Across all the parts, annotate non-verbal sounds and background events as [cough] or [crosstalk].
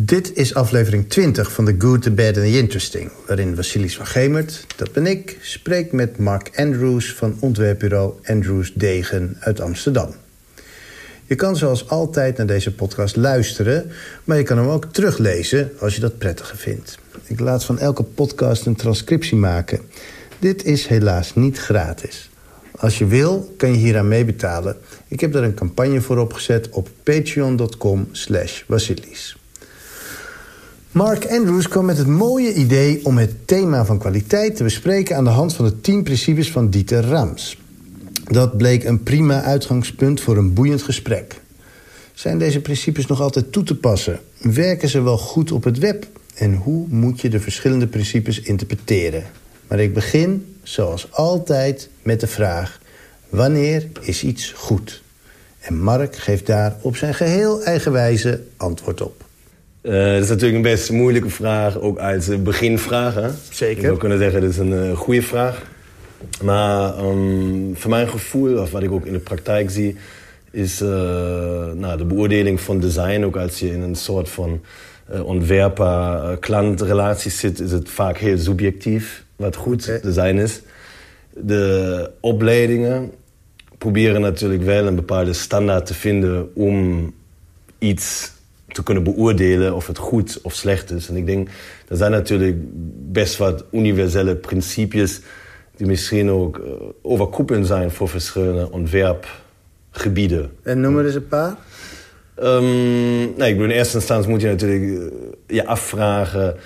Dit is aflevering 20 van The Good, The Bad and The Interesting... waarin Vasilis van Gemert, dat ben ik, spreekt met Mark Andrews... van ontwerpbureau Andrews Degen uit Amsterdam. Je kan zoals altijd naar deze podcast luisteren... maar je kan hem ook teruglezen als je dat prettiger vindt. Ik laat van elke podcast een transcriptie maken. Dit is helaas niet gratis. Als je wil, kan je hieraan meebetalen. Ik heb daar een campagne voor opgezet op patreon.com slash. Mark Andrews kwam met het mooie idee om het thema van kwaliteit te bespreken... aan de hand van de 10 principes van Dieter Rams. Dat bleek een prima uitgangspunt voor een boeiend gesprek. Zijn deze principes nog altijd toe te passen? Werken ze wel goed op het web? En hoe moet je de verschillende principes interpreteren? Maar ik begin, zoals altijd, met de vraag... wanneer is iets goed? En Mark geeft daar op zijn geheel eigen wijze antwoord op. Uh, dat is natuurlijk een best moeilijke vraag, ook als beginvraag. Hè? Zeker. Ik zou kunnen zeggen, dat is een uh, goede vraag. Maar um, voor mijn gevoel, of wat ik ook in de praktijk zie... is uh, nou, de beoordeling van design, ook als je in een soort van ontwerper-klantrelatie zit... is het vaak heel subjectief, wat goed okay. design is. De opleidingen proberen natuurlijk wel een bepaalde standaard te vinden... om iets te kunnen beoordelen of het goed of slecht is. En ik denk, er zijn natuurlijk best wat universele principes... die misschien ook overkoepelend zijn voor verschillende ontwerpgebieden. En noem er eens een paar. Um, nee, ik bedoel, in eerste instantie moet je natuurlijk je afvragen...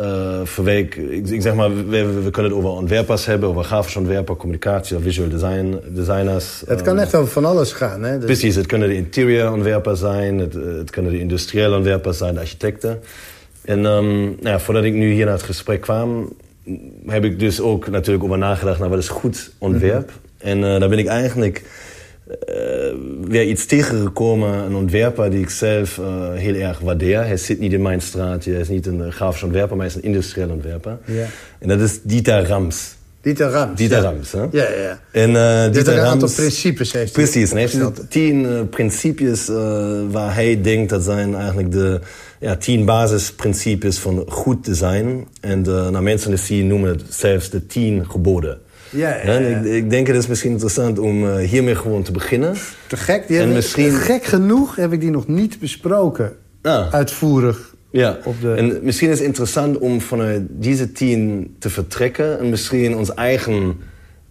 Uh, verweek, ik, ik, zeg maar, we, we, kunnen het over ontwerpers hebben, over grafisch ontwerper, communicatie visual design, designers. Het kan um, echt over van alles gaan, hè? Dus... Precies, het kunnen de interior ontwerpers zijn, het, het kunnen de industriële ontwerpers zijn, de architecten. En um, nou ja, voordat ik nu hier naar het gesprek kwam, heb ik dus ook natuurlijk over nagedacht naar wat is goed ontwerp. Mm -hmm. En uh, daar ben ik eigenlijk weer iets tegengekomen, een ontwerper die ik zelf uh, heel erg waardeer. Hij zit niet in mijn straatje, hij is niet een grafisch ontwerper, maar hij is een industrieel ontwerper. Ja. En dat is Dieter Rams. Dieter Rams. Dieter ja. Rams, hè? Ja, ja, ja. En uh, Dieter Rams... een aantal principes heeft hij. Precies, hij heeft tien principes waar hij denkt dat zijn eigenlijk de ja, tien basisprincipes van goed design. En de, nou, mensen scene noemen het zelfs de tien geboden. Ja, ja, ja. Ik, ik, denk het is misschien interessant om uh, hiermee gewoon te beginnen. Te gek. Die en misschien... Gek genoeg heb ik die nog niet besproken. Ah. Uitvoerig. Ja, op de... en misschien is het interessant om vanuit deze tien te vertrekken... en misschien ons eigen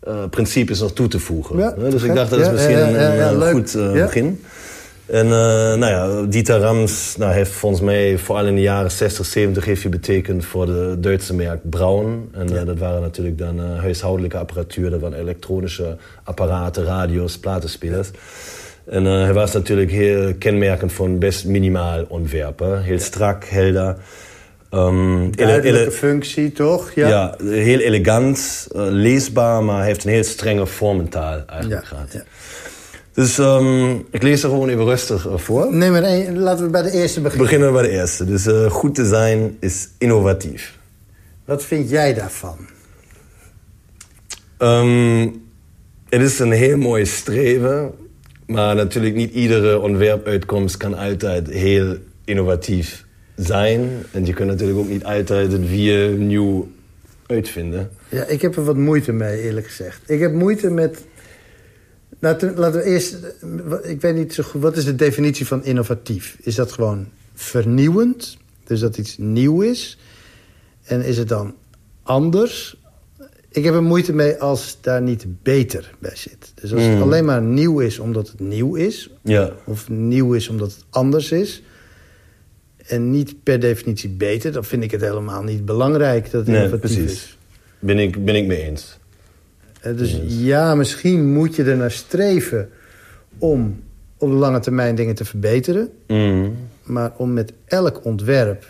uh, principes nog toe te voegen. Ja, dus gek. ik dacht dat is misschien een, een goed uh, begin. En uh, nou ja, Dieter Rams nou, heeft volgens mij vooral in de jaren 60, 70 heeft hij betekend voor de Duitse merk Braun. En uh, dat waren natuurlijk dan uh, huishoudelijke apparatuur, dat waren elektronische apparaten, radio's, platenspelers. En hij was natuurlijk heel kenmerkend voor een best minimaal ontwerpen. Heel strak, helder. Um, Duidelijke functie, toch? Ja, ja heel elegant, leesbaar, maar heeft een heel strenge vormentaal eigenlijk ja, gehad. Dus um, ik lees er gewoon even rustig voor. Nee, maar nee, laten we bij de eerste beginnen. Beginnen we bij de eerste. Dus uh, goed design is innovatief. Wat vind jij daarvan? Um, het is een heel mooi streven. Maar natuurlijk niet iedere ontwerpuitkomst kan altijd heel innovatief zijn. En je kunt natuurlijk ook niet altijd het wiel nieuw uitvinden. Ja, ik heb er wat moeite mee, eerlijk gezegd. Ik heb moeite met Laten, laten we eerst... Ik weet niet zo goed... Wat is de definitie van innovatief? Is dat gewoon vernieuwend? Dus dat iets nieuw is? En is het dan anders? Ik heb er moeite mee als daar niet beter bij zit. Dus als Mm. het alleen maar nieuw is omdat het nieuw is... Ja. of nieuw is omdat het anders is... en niet per definitie beter... dan vind ik het helemaal niet belangrijk dat het Nee, innovatief precies. is. Ben ik, ben ik mee eens. Uh, Dus ja, misschien moet je er naar streven om op de lange termijn dingen te verbeteren. Mm. Maar om met elk ontwerp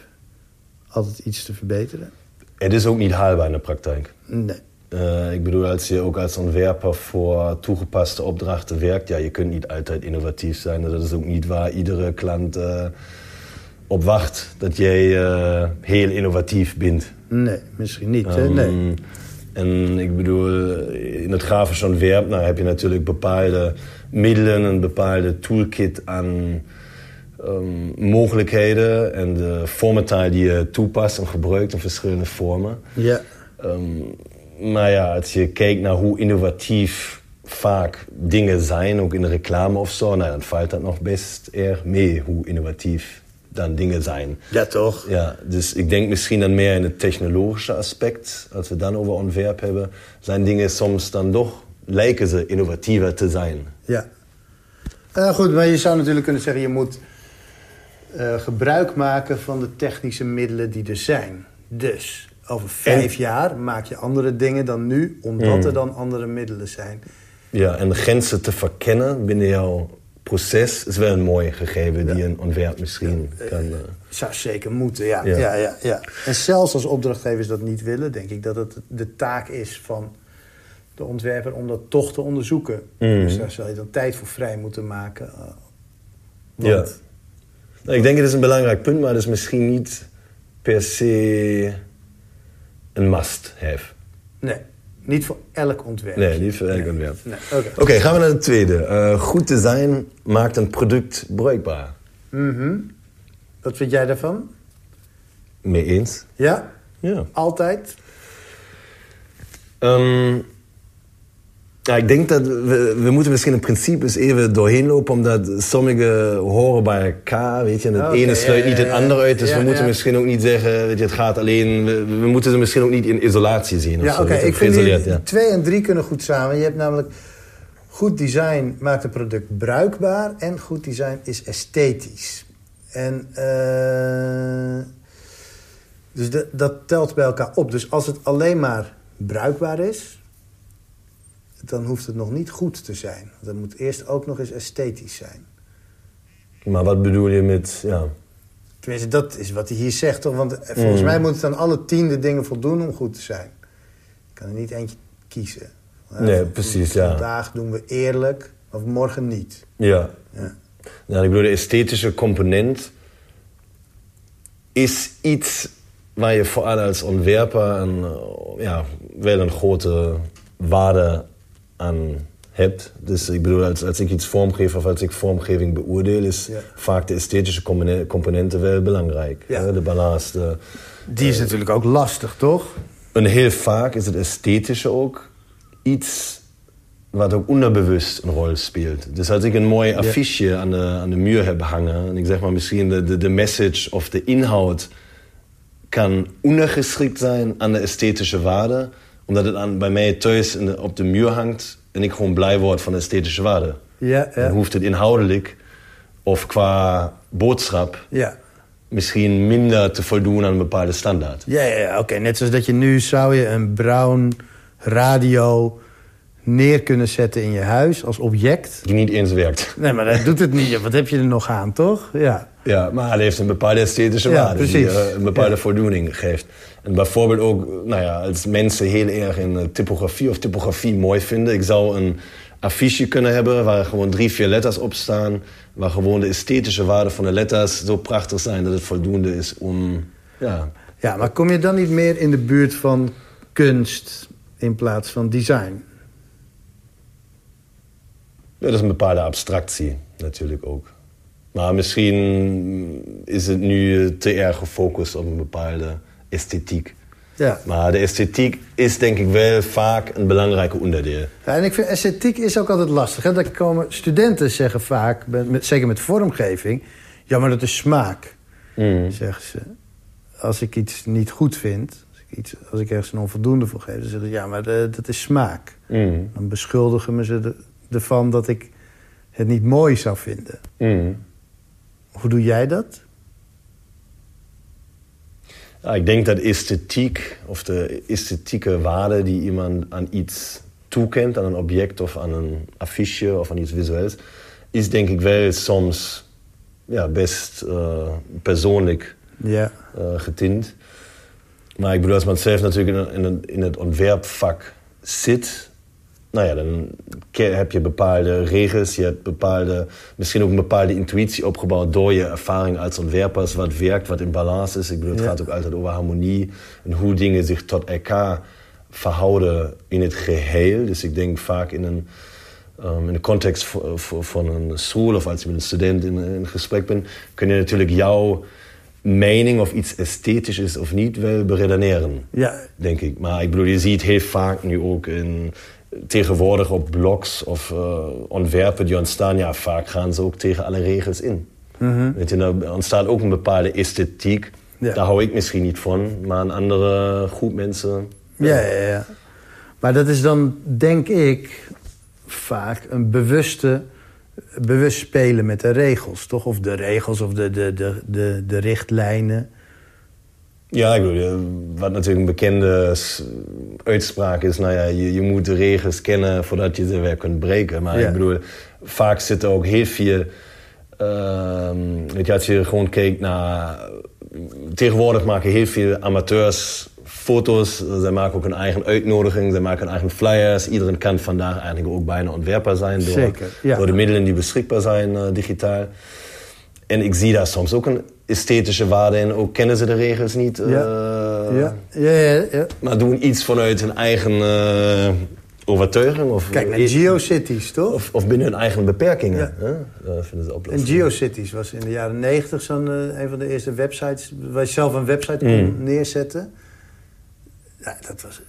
altijd iets te verbeteren? Het is ook niet haalbaar in de praktijk. Nee. Uh, ik bedoel, als je ook als ontwerper voor toegepaste opdrachten werkt... ja, je kunt niet altijd innovatief zijn. Dat is ook niet waar iedere klant uh, op wacht. Dat jij uh, heel innovatief bent. Nee, misschien niet. hè? Um, nee. En ik bedoel, in het grafisch ontwerp nou, heb je natuurlijk bepaalde middelen... een bepaalde toolkit aan um, mogelijkheden en de vormentaal die je toepast en gebruikt in verschillende vormen. Ja. Um, maar ja, als je kijkt naar hoe innovatief vaak dingen zijn, ook in de reclame of zo, nou, dan valt dat nog best erg mee hoe innovatief dan dingen zijn. Ja, toch? Ja, dus ik denk misschien dan meer in het technologische aspect. Als we dan over ontwerp hebben, zijn dingen soms dan toch, lijken ze innovatiever te zijn. Ja. Goed, maar je zou natuurlijk kunnen zeggen, je moet uh, gebruik maken van de technische middelen die er zijn. Dus over vijf jaar maak je andere dingen dan nu, omdat er dan andere middelen zijn. Ja, en de grenzen te verkennen binnen jouw proces is wel een mooi gegeven die een ontwerp misschien kan... Uh... Zou zeker moeten, ja. Ja. Ja, ja, En zelfs als opdrachtgevers dat niet willen, denk ik dat het de taak is van de ontwerper om dat toch te onderzoeken. Mhm. Dus daar zal je dan tijd voor vrij moeten maken. Uh, ja. Nou, ik denk het is een belangrijk punt, maar het is misschien niet per se een must-have. Nee. Niet voor elk ontwerp. Nee, niet voor elk nee. ontwerp. Nee. Oké, okay. okay, gaan we naar de tweede. Uh, goed design maakt een product bruikbaar. Mm -hmm. Wat vind jij daarvan? Mee eens. Ja? Ja. Altijd? Um, ja, ik denk dat we, we moeten misschien in principes even doorheen lopen, omdat sommige horen bij elkaar, weet je. En het Okay, ene sluit ja, niet het andere uit, dus we moeten misschien ook niet zeggen, weet je, het gaat alleen... We, we moeten ze misschien ook niet in isolatie zien. of Ja, zo, oké. Ik vind die twee en drie kunnen goed samen. Je hebt namelijk... Goed design maakt een product bruikbaar... en goed design is esthetisch. En... eh, dus dat telt bij elkaar op. Dus als het alleen maar bruikbaar is... dan hoeft het nog niet goed te zijn. Want het moet eerst ook nog eens esthetisch zijn. Maar wat bedoel je met, ja... Tenminste, dat is wat hij hier zegt, toch? Want eh, volgens Mm. mij moet het aan alle tiende dingen voldoen om goed te zijn. Je kan er niet eentje kiezen. Nee, precies, ja. Vandaag doen we eerlijk, of morgen niet. Ja. Ja. Nou, ik bedoel, de esthetische component is iets waar je vooral als ontwerper een, eh, ja, wel een grote waarde aan hebt. Dus ik bedoel, als, als ik iets vormgeef of als ik vormgeving beoordeel, is Ja. vaak de esthetische componenten wel belangrijk. Ja. hè, De balans, de, Die is natuurlijk ook lastig, toch? En heel vaak is het esthetische ook iets wat ook onderbewust een rol speelt. Dus als ik een mooi affiche aan, de, aan de muur heb hangen... en ik zeg maar misschien de, de, de message of de inhoud... kan ondergeschikt zijn aan de esthetische waarde... omdat het aan, bij mij thuis in op de muur hangt... en ik gewoon blij word van de esthetische waarde. Ja, Dan ja. hoeft het inhoudelijk of qua boodschap... Ja, misschien minder te voldoen aan een bepaalde standaard. ja, ja, ja, oké. Net zoals dat je nu zou je een brown radio neer kunnen zetten in je huis als object. Die niet eens werkt. Nee, maar dat doet het niet. Wat heb je er nog aan, toch? Ja. Ja, maar hij heeft een bepaalde esthetische Ja, waarde die eh, een bepaalde Ja. voldoening geeft. En bijvoorbeeld ook, nou ja, als mensen heel erg in eh, typografie of typografie mooi vinden. Ik zou een affiche kunnen hebben waar gewoon drie, vier letters op staan. Waar gewoon de esthetische waarde van de letters zo prachtig zijn dat het voldoende is om, ja, Ja, maar kom je dan niet meer in de buurt van kunst in plaats van design? Ja, dat is een bepaalde abstractie natuurlijk ook. Maar misschien is het nu te erg gefocust op een bepaalde esthetiek. Ja. Maar de esthetiek is denk ik wel vaak een belangrijke onderdeel. Ja, en ik vind esthetiek is ook altijd lastig. Hè? Daar komen, studenten zeggen vaak, met, met- zeker met vormgeving... ja, maar dat is smaak, Mm. zeggen ze. Als ik iets niet goed vind, als ik, iets, als ik ergens een onvoldoende voor geef... dan zeggen ze, ja, maar eh, dat is smaak. Mm. Dan beschuldigen me ze er- ervan dat ik het niet mooi zou vinden. Mm. Hoe doe jij dat? Ja, ik denk dat esthetiek, of de esthetieke waarde die iemand aan iets toekent, aan een object of aan een affiche of aan iets visueels, is denk ik wel soms ja, best eh, persoonlijk Ja, eh, getint. Maar ik bedoel, als man zelf natuurlijk in, in, in het ontwerpvak zit, nou ja, dan heb je bepaalde regels, je hebt bepaalde, misschien ook een bepaalde intuïtie opgebouwd door je ervaring als ontwerpers, wat werkt, wat in balans is. Ik bedoel, het Ja. gaat ook altijd over harmonie en hoe dingen zich tot elkaar verhouden in het geheel. Dus ik denk vaak in een in de context van een school of als je met een student in, in gesprek bent, kun je natuurlijk jouw mening of iets esthetisch is of niet wel beredeneren. Ja. Denk ik. Maar ik bedoel, je ziet heel vaak nu ook in, tegenwoordig op blogs of uh, ontwerpen die ontstaan, ja, vaak gaan ze ook tegen alle regels in. Mm Weet je, er ontstaat ook een bepaalde esthetiek. Daar hou ik misschien niet van, maar een andere groep mensen. Ja, ja, ja. Maar dat is dan, denk ik, vaak een bewuste, bewust spelen met de regels, toch? Of de regels of de, de, de, de, de richtlijnen. Ja, ik bedoel, wat natuurlijk een bekende uitspraak is... nou ja, je, je moet de regels kennen voordat je ze weer kunt breken. Maar ik bedoel, vaak zit er ook heel veel... Uh, weet je, als je gewoon kijkt naar... Tegenwoordig maken heel veel amateurs foto's. Zij maken ook een eigen uitnodiging, zij maken een eigen flyers. Iedereen kan vandaag eigenlijk ook bijna ontwerper zijn... door, Zeker, door de middelen die beschikbaar zijn uh, digitaal. En ik zie daar soms ook een esthetische waarde in. Ook kennen ze de regels niet. Uh, ja. Ja, ja, ja, Maar doen iets vanuit hun eigen uh, overtuiging. Of, Kijk naar GeoCities, toch? Of, of, binnen hun eigen beperkingen. Ja. Huh? vinden ze en GeoCities was in de jaren negentig zo'n uh, een van de eerste websites... waar je zelf een website kon mm. neerzetten. Ja, dat was...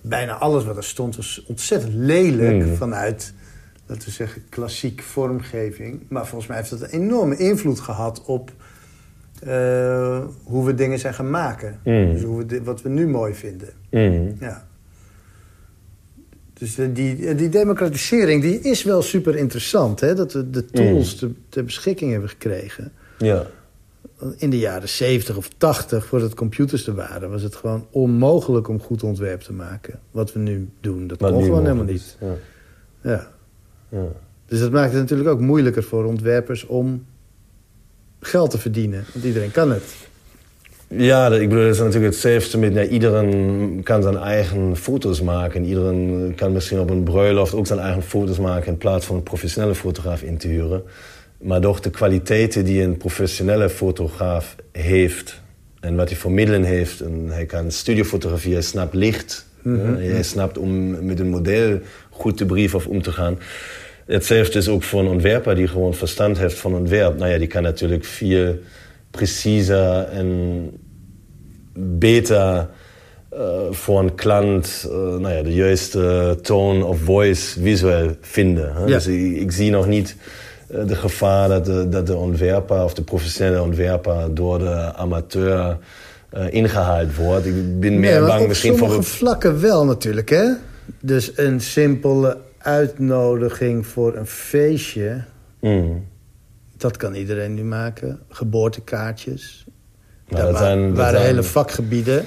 Bijna alles wat er stond was ontzettend lelijk mm. vanuit laten we zeggen, klassiek vormgeving. Maar volgens mij heeft dat een enorme invloed gehad op uh, hoe we dingen zijn gaan maken. Mm. Dus hoe we wat we nu mooi vinden. Mm. Ja. Dus die, die democratisering die is wel super interessant. Hè? Dat we de tools mm. te, ter beschikking hebben gekregen. Ja. In de jaren 70 of 80, voordat computers er waren... was het gewoon onmogelijk om goed ontwerp te maken. Wat we nu doen, dat kon gewoon helemaal niet. Ja. ja. Ja. Dus dat maakt het natuurlijk ook moeilijker voor ontwerpers om geld te verdienen. Want iedereen kan het. Ja, ik bedoel, dat is natuurlijk hetzelfde met... Ja, iedereen kan zijn eigen foto's maken. Iedereen kan misschien op een bruiloft ook zijn eigen foto's maken... in plaats van een professionele fotograaf in te huren. Maar toch de kwaliteiten die een professionele fotograaf heeft... en wat hij voor middelen heeft... En hij kan studiofotografie, hij snapt licht... Mm Hij snapt om met een model goed de brief of om te gaan. Hetzelfde is ook voor een ontwerper die gewoon verstand heeft van ontwerp. Nou ja, die kan natuurlijk veel preciezer en beter uh, voor een klant uh, nou ja, de juiste toon of voice visueel vinden. Ja. Dus ik, ik, zie nog niet uh, de gevaar dat de, dat de ontwerper of de professionele ontwerper door de amateur ingehaald wordt. Ik ben meer bang misschien voor... Op vlakken wel natuurlijk, hè? Dus een simpele uitnodiging voor een feestje... Mm. dat kan iedereen nu maken. Geboortekaartjes. Dat, zijn, waren hele vakgebieden.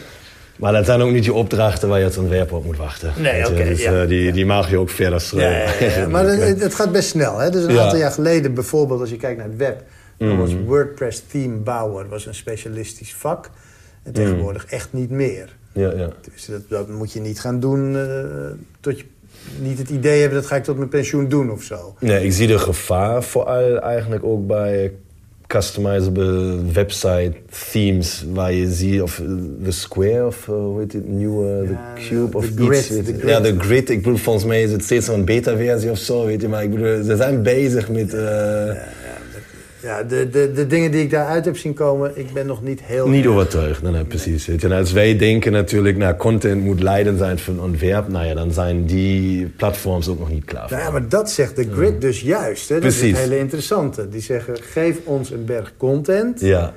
Maar dat zijn ook niet je opdrachten waar je het ontwerp op moet wachten. Nee, oké. dus, ja. uh, die, die mag je ook verder strooien. Ja, maar [laughs] het, het, gaat best snel. Hè? Dus een aantal jaar geleden bijvoorbeeld, als je kijkt naar het web... dan was mm. WordPress theme bouwer was een specialistisch vak. En tegenwoordig mm. echt niet meer. Ja, ja. Dus dat, dat, moet je niet gaan doen uh, tot je niet het idee hebben... dat ga ik tot mijn pensioen doen of zo. Nee, ik zie de gevaar vooral eigenlijk ook bij customizable website themes waar je ziet of de square of uh, hoe heet het nieuwe de cube of de iets, grid. Ja, de grid. Ik bedoel volgens mij is het steeds zo'n beta versie of zo, weet je, maar ik bedoel ze zijn bezig met uh, ja, ja, de, de, de dingen die ik daaruit heb zien komen, ik ben nog niet heel... Niet overtuigd, nee, nee, precies. Nee. En als wij denken natuurlijk, nou, content moet leiden zijn voor een ontwerp... nou ja, dan zijn die platforms ook nog niet klaar voor. Nou ja, maar dat zegt de grid dus juist. Hè? Dat precies. is het hele interessante. Die zeggen, geef ons een berg content... Ja.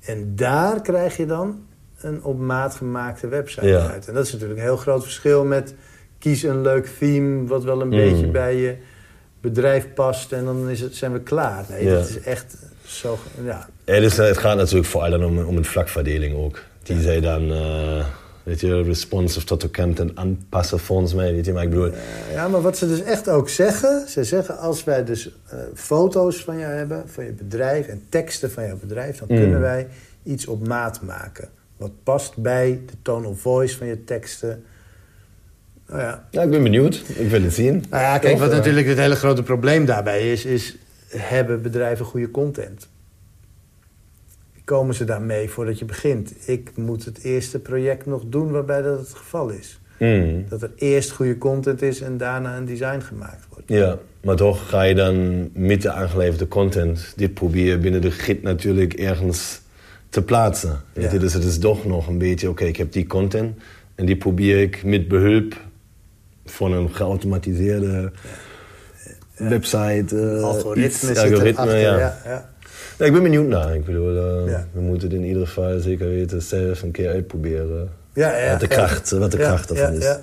en daar krijg je dan een op maat gemaakte website uit. En dat is natuurlijk een heel groot verschil met... kies een leuk theme wat wel een mm. beetje bij je bedrijf past en dan is het, zijn we klaar. Nee, ja. dat is echt zo... Ja. ja dus, het gaat natuurlijk vooral om, om een vlakverdeling ook. Die ja. zij dan... Uh, weet je, responsive tot de content aanpassen volgens mij. Weet je, maar ik bedoel... Ja, maar wat ze dus echt ook zeggen... Ze zeggen, als wij dus uh, foto's van jou hebben, van je bedrijf... en teksten van jouw bedrijf... dan mm. kunnen wij iets op maat maken. Wat past bij de tone of voice van je teksten nou ja. ja, ik ben benieuwd. Ik wil het zien. Nou ja, kijk, wat natuurlijk het hele grote probleem daarbij is... is hebben bedrijven goede content? Komen ze daarmee voordat je begint? Ik moet het eerste project nog doen waarbij dat het geval is. Mm. Dat er eerst goede content is en daarna een design gemaakt wordt. Ja, maar toch ga je dan met de aangeleverde content dit proberen binnen de git natuurlijk ergens te plaatsen. Ja. Dus het is toch nog een beetje, oké, ik heb die content en die probeer ik met behulp van een geautomatiseerde website. Uh, algoritme, algoritme ja. ja. ik ben benieuwd naar. Ik bedoel, uh, we moeten het in ieder geval zeker weten zelf een keer uitproberen. Ja, wat de kracht, wat de kracht ervan is.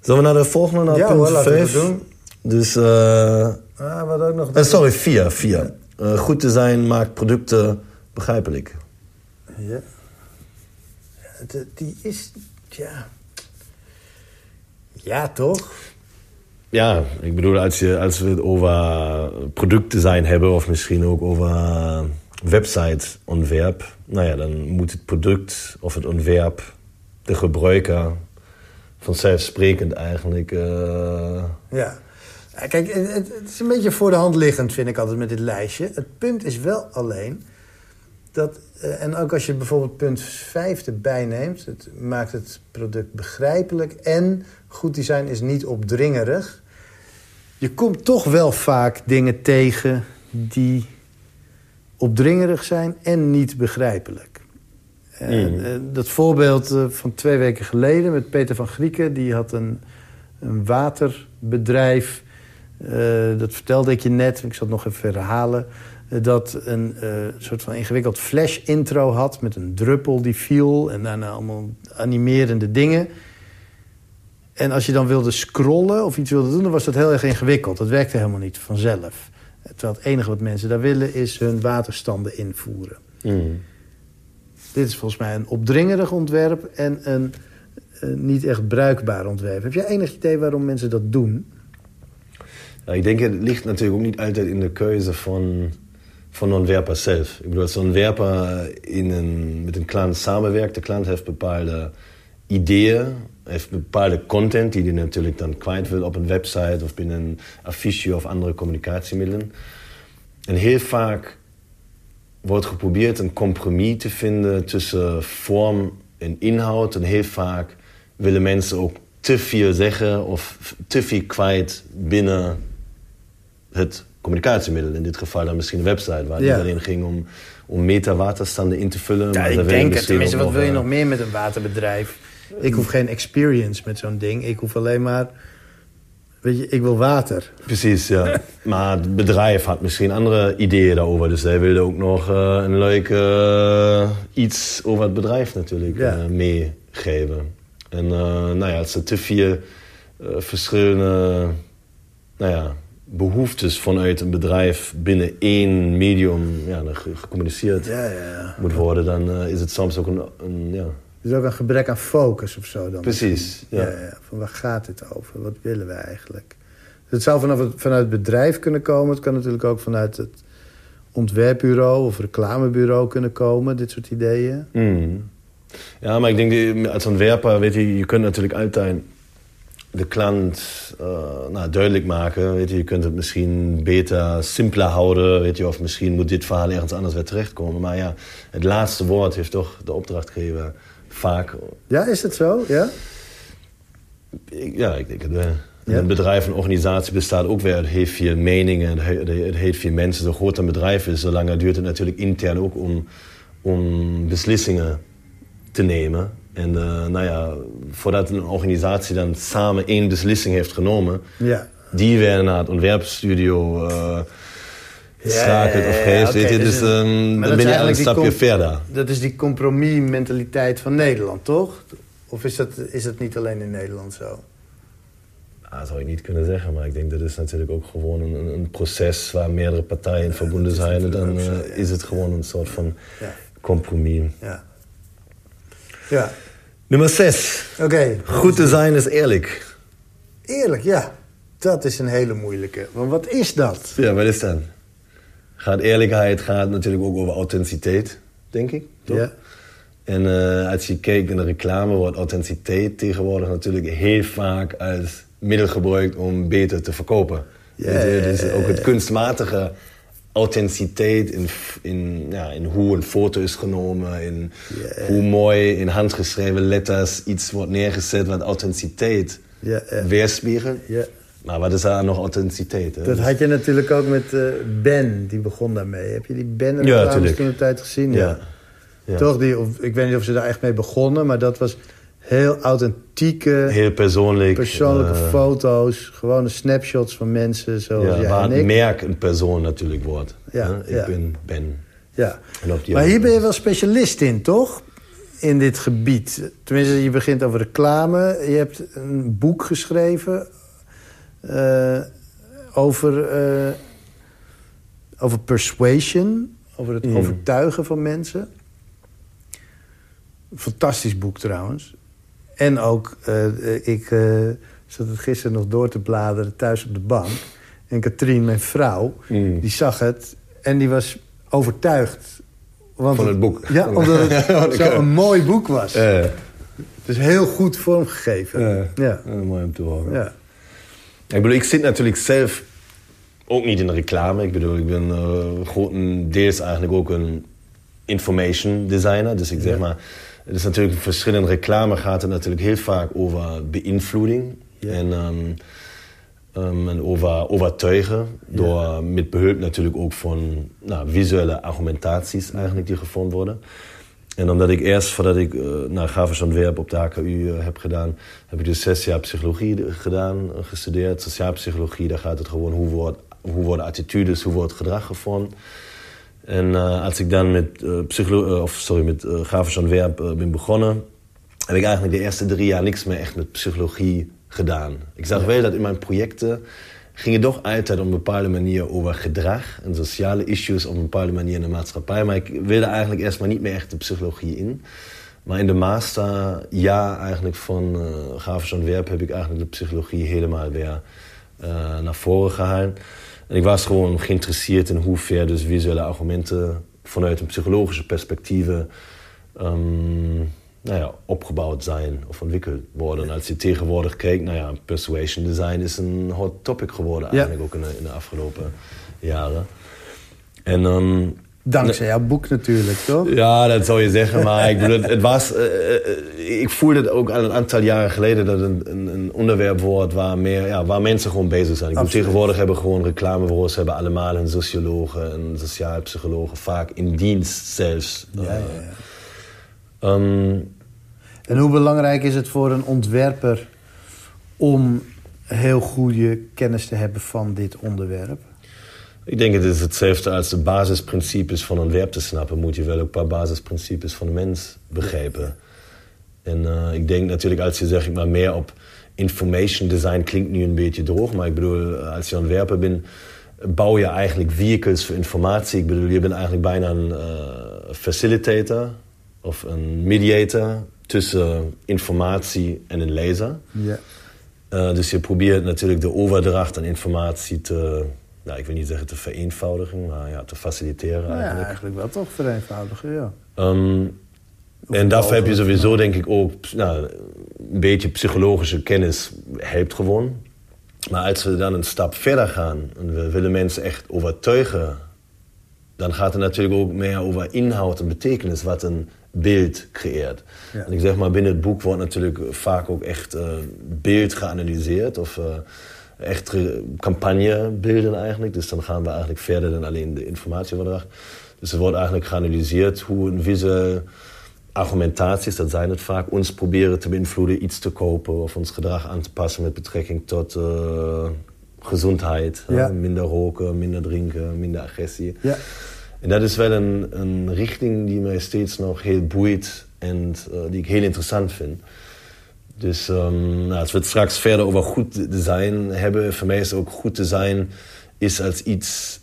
Zullen we naar de volgende, naar ja, punt 5? doen. Dus, uh, ah, wat ook nog... Sorry, 4. 4. Uh, goed design maakt producten begrijpelijk. Ja. ja die is... Ja... Ja, toch? Ja, ik bedoel, als, je, als we het over productdesign hebben... of misschien ook over websiteontwerp... nou ja, dan moet het product of het ontwerp de gebruiker vanzelfsprekend eigenlijk... Uh... Ja. Kijk, het, is een beetje voor de hand liggend, vind ik altijd met dit lijstje. Het punt is wel alleen dat... Uh, en ook als je bijvoorbeeld punt 5 erbij neemt... het maakt het product begrijpelijk... en goed design is niet opdringerig... je komt toch wel vaak dingen tegen die opdringerig zijn en niet begrijpelijk. Mm. dat voorbeeld eh, van twee weken geleden met Peter van Grieken... die had een, een waterbedrijf, dat vertelde ik je net... ik zal het nog even herhalen... dat een soort van ingewikkeld flash-intro had... met een druppel die viel en daarna allemaal animerende dingen... En als je dan wilde scrollen of iets wilde doen, dan was dat heel erg ingewikkeld. Dat werkte helemaal niet vanzelf. Terwijl het enige wat mensen daar willen is hun waterstanden invoeren. Mm. Dit is volgens mij een opdringerig ontwerp en een, niet echt bruikbaar ontwerp. Heb jij enig idee waarom mensen dat doen? ik denk het ligt natuurlijk ook niet altijd in de keuze van, van de ontwerper zelf. Ik bedoel, als een ontwerper in een, met een klant samenwerkt, de klant heeft bepaalde ideeën heeft bepaalde content die hij natuurlijk dan kwijt wil op een website of binnen een affiche of andere communicatiemiddelen. En heel vaak wordt geprobeerd een compromis te vinden tussen vorm en inhoud. En heel vaak willen mensen ook te veel zeggen of te veel kwijt binnen het communicatiemiddel. In dit geval dan misschien een website waar ja. iedereen ging om, om in te vullen. Ja, ik denk het. Tenminste, wat wil je nog meer met een waterbedrijf? Ik hoef geen experience met zo'n ding. Ik hoef alleen maar... Weet je, ik wil water. Precies, ja. [laughs] maar het bedrijf had misschien andere ideeën daarover. Dus zij wilden ook nog uh, een leuk uh, iets over het bedrijf natuurlijk ja. uh, meegeven. En nou ja, het zijn te veel verschillende nou ja, behoeftes vanuit een bedrijf binnen één medium ja, gecommuniceerd ja, ja, moet worden. Dan is het soms ook een, een ja, is ook een gebrek aan focus of zo dan. Precies, ja. ja. Van waar gaat het over? Wat willen we eigenlijk? het zou vanaf het, vanuit het bedrijf kunnen komen. Het kan natuurlijk ook vanuit het ontwerpbureau of reclamebureau kunnen komen. Dit soort ideeën. Mm. Ja, maar ik denk, als ontwerper, weet je, je kunt natuurlijk uiteindelijk de klant uh, nou, duidelijk maken. Weet je, je kunt het misschien beter, simpeler houden. Weet je, of misschien moet dit verhaal ergens anders weer terechtkomen. Maar ja, het laatste woord heeft toch de opdrachtgever vaak. Ja, is het zo? Ja, ja ik denk het wel. Een bedrijf, een organisatie bestaat ook weer uit heel veel meningen, uit heel veel mensen. Zo groot een bedrijf is, zolang duurt het natuurlijk intern ook om, om beslissingen te nemen. En uh, nou ja, voordat een organisatie dan samen één beslissing heeft genomen, ja. die weer naar het ontwerpstudio uh, schakelt of geeft. Okay, dus, dus um, dan ben je een stapje verder. Dat is die compromis-mentaliteit van Nederland, toch? Of is dat, is dat niet alleen in Nederland zo? Ah, dat zou je niet kunnen zeggen, maar ik denk dat is natuurlijk ook gewoon een, een proces waar meerdere partijen ja, verbonden zijn. En dan uh, is het gewoon een soort van compromis. Ja. ja. Nummer 6. Oké. Okay. Goed design is eerlijk. Eerlijk, ja. Dat is een hele moeilijke. Want wat is dat? Ja, wat is dat? gaat eerlijkheid gaat natuurlijk ook over authenticiteit, denk ik. Toch? Ja. En uh, als je kijkt in de reclame, wordt authenticiteit tegenwoordig natuurlijk heel vaak als middel gebruikt om beter te verkopen. Ja, dus ook het kunstmatige authenticiteit in, in, ja, in hoe een foto is genomen, in hoe mooi in handgeschreven letters iets wordt neergezet wat authenticiteit yeah, yeah. weerspiegelt. Maar wat is daar nog authenticiteit? Dat had je natuurlijk ook met uh, Ben, die begon daarmee. Heb je die Ben ja, toen een tijd gezien? Ja. ja. Toch? Die, of, ik weet niet of ze daar echt mee begonnen, maar dat was heel authentieke... Heel persoonlijk. Persoonlijke uh, foto's, gewone snapshots van mensen zoals ja, waar het merk een persoon natuurlijk wordt. Ja, Ik ben Ben. Ja. Maar hier ben je wel specialist in, toch? In dit gebied. Tenminste, je begint over reclame. Je hebt een boek geschreven uh, over, uh, over persuasion, over het mm. overtuigen van mensen. Fantastisch boek trouwens. En ook, uh, ik zat het gisteren nog door te bladeren thuis op de bank. En Katrien, mijn vrouw, mm. die zag het en die was overtuigd. Want van het boek? Ja, omdat het [laughs] zo'n mooi boek was. Het is heel goed vormgegeven. ja. mooi om te horen. Ja. Ik bedoel, ik zit natuurlijk zelf ook niet in de reclame. Ik bedoel, ik ben uh, grotendeels eigenlijk ook een information designer. Dus ik zeg maar, het is natuurlijk verschillende reclame gaat het natuurlijk heel vaak over beïnvloeding. En, um, um, en over overtuigen. Door, met behulp natuurlijk ook van nou, visuele argumentaties eigenlijk die gevonden worden. En omdat ik eerst, voordat ik uh, naar grafisch ontwerp op de HKU uh, heb gedaan... heb ik dus zes jaar psychologie gedaan, gestudeerd. Sociaalpsychologie, daar gaat het gewoon hoe, wordt, hoe worden attitudes, hoe wordt gedrag gevonden. En als ik dan met, psycholo of, sorry, met grafisch ontwerp ben begonnen... heb ik eigenlijk de eerste drie jaar niks meer echt met psychologie gedaan. Ik zag wel dat in mijn projecten ging het toch altijd op een bepaalde manier over gedrag en sociale issues op een bepaalde manier in de maatschappij. Maar ik wilde eigenlijk eerst maar niet meer echt de psychologie in. Maar in de master, ja, eigenlijk van uh, grafisch ontwerp heb ik eigenlijk de psychologie helemaal weer uh, naar voren gehaald. En ik was gewoon geïnteresseerd in hoe ver dus visuele argumenten vanuit een psychologische perspectief um, nou ja, opgebouwd zijn of ontwikkeld worden. als je tegenwoordig kijkt, nou ja, persuasion design is een hot topic geworden eigenlijk ook in de, in de, afgelopen jaren. En dan... Dankzij jouw boek natuurlijk, toch? Ja, dat zou je zeggen. Maar ik, bedoel, het, was, uh, ik voelde het ook al een aantal jaren geleden... dat het een, een onderwerp wordt waar, meer, ja, waar mensen gewoon bezig zijn. Ik bedoel, tegenwoordig hebben gewoon reclamebureaus... hebben allemaal een sociologen en sociaal psychologen... vaak in dienst zelfs. Ja, ja, ja. Um, en hoe belangrijk is het voor een ontwerper om heel goede kennis te hebben van dit onderwerp? Ik denk het is hetzelfde als de basisprincipes van een ontwerp te snappen. Moet je wel ook een paar basisprincipes van de mens begrijpen. En uh, ik denk natuurlijk als je zeg ik maar meer op information design klinkt nu een beetje droog. Maar ik bedoel, als je ontwerper bent, bouw je eigenlijk vehicles voor informatie. Ik bedoel, je bent eigenlijk bijna een uh, facilitator of een mediator tussen informatie en een lezer. Ja. Uh, dus je probeert natuurlijk de overdracht aan informatie te, nou, ik wil niet zeggen te vereenvoudigen, maar ja, te faciliteren nou eigenlijk. Ja, eigenlijk wel toch vereenvoudigen, ja. Um, en daarvoor heb je sowieso denk ik ook nou, een beetje psychologische kennis helpt gewoon. Maar als we dan een stap verder gaan en we willen mensen echt overtuigen, dan gaat het natuurlijk ook meer over inhoud en betekenis wat een beeld creëert. En ik zeg maar, binnen het boek wordt natuurlijk vaak ook echt uh, beeld geanalyseerd. Of uh, echt campagnebeelden eigenlijk. Dus dan gaan we eigenlijk verder dan alleen de informatieoverdracht. Dus er wordt eigenlijk geanalyseerd hoe een visuele argumentaties, dat zijn het vaak, ons proberen te beïnvloeden iets te kopen of ons gedrag aan te passen met betrekking tot uh, gezondheid. minder roken, minder drinken, minder agressie. Ja. En dat is wel een, een richting die mij steeds nog heel boeit en uh, die ik heel interessant vind. Dus um, nou, als we het straks verder over goed design hebben, voor mij is ook goed design is als iets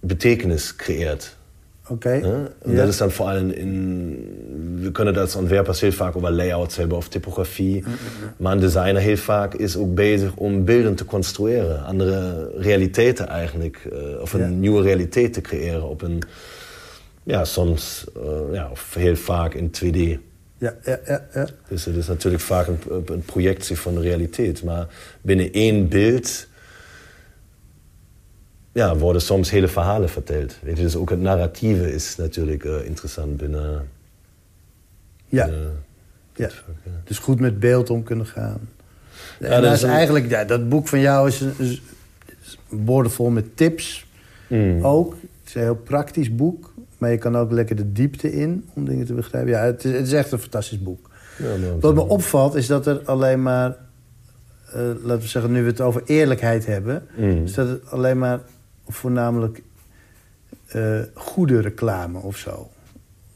betekenis creëert. Oké. En dat is dan vor allem in. We kunnen dat als ontwerpers heel vaak over layouts hebben of typografie. Mm, mm, mm. Maar een designer heel vaak is ook bezig om beelden te construeren. Andere realiteiten eigenlijk. Uh, of een nieuwe realiteit te creëren op een. Ja, soms. Uh, ja, of heel vaak in 2D. Ja, ja, ja, ja. Dus het is natuurlijk vaak een, een projectie van de realiteit. Maar binnen één beeld ja, worden soms hele verhalen verteld. Weet je, dus ook het narratieve is natuurlijk uh, interessant binnen... Ja. ja. Dus goed met beeld om kunnen gaan. Ja, dat is eigenlijk, ja, dat boek van jou is, is boordevol met tips mm. ook. Het is een heel praktisch boek. Maar je kan ook lekker de diepte in om dingen te begrijpen. Ja, het is, het is echt een fantastisch boek. Ja, Wat me opvalt is dat er alleen maar... Uh, laten we zeggen, nu we het over eerlijkheid hebben... Mm. is dat het alleen maar voornamelijk uh, goede reclame of zo.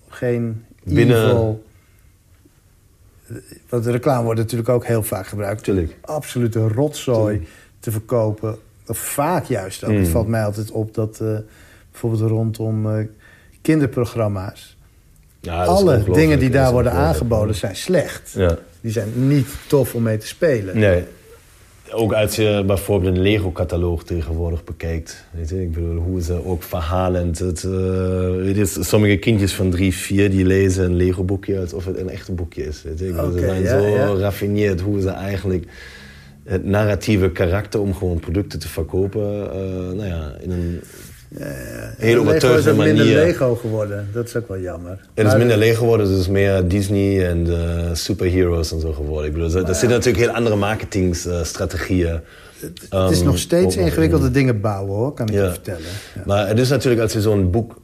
Geen Binnen... evil... Want de reclame wordt natuurlijk ook heel vaak gebruikt. Tuurlijk. Absolute rotzooi te verkopen. Of vaak juist ook. Het mm. valt mij altijd op dat uh, bijvoorbeeld rondom kinderprogramma's... Ja, alle dingen die daar worden aangeboden zijn slecht. Ja. Die zijn niet tof om mee te spelen. Nee. Ook als je bijvoorbeeld een Lego-cataloog tegenwoordig bekijkt. Weet je, ik bedoel, hoe ze ook verhalend... Het, uh, weet je, sommige kindjes van drie, vier die lezen een Lego-boekje... alsof het een echt boekje is. Weet je. Okay, ze zijn ja, zo ja. raffineerd hoe ze eigenlijk het narratieve karakter... om gewoon producten te verkopen... Uh, nou ja, in een. Heel. Het is minder Lego geworden. Dat is ook wel jammer. Het is minder Lego geworden. Het is meer Disney en uh, superheroes en zo geworden. Ik bedoel, er zitten natuurlijk heel andere marketingstrategieën. Het, het is nog ehm, steeds ingewikkelde dingen bouwen, hoor, kan ik je vertellen. Maar het is natuurlijk als je zo'n boek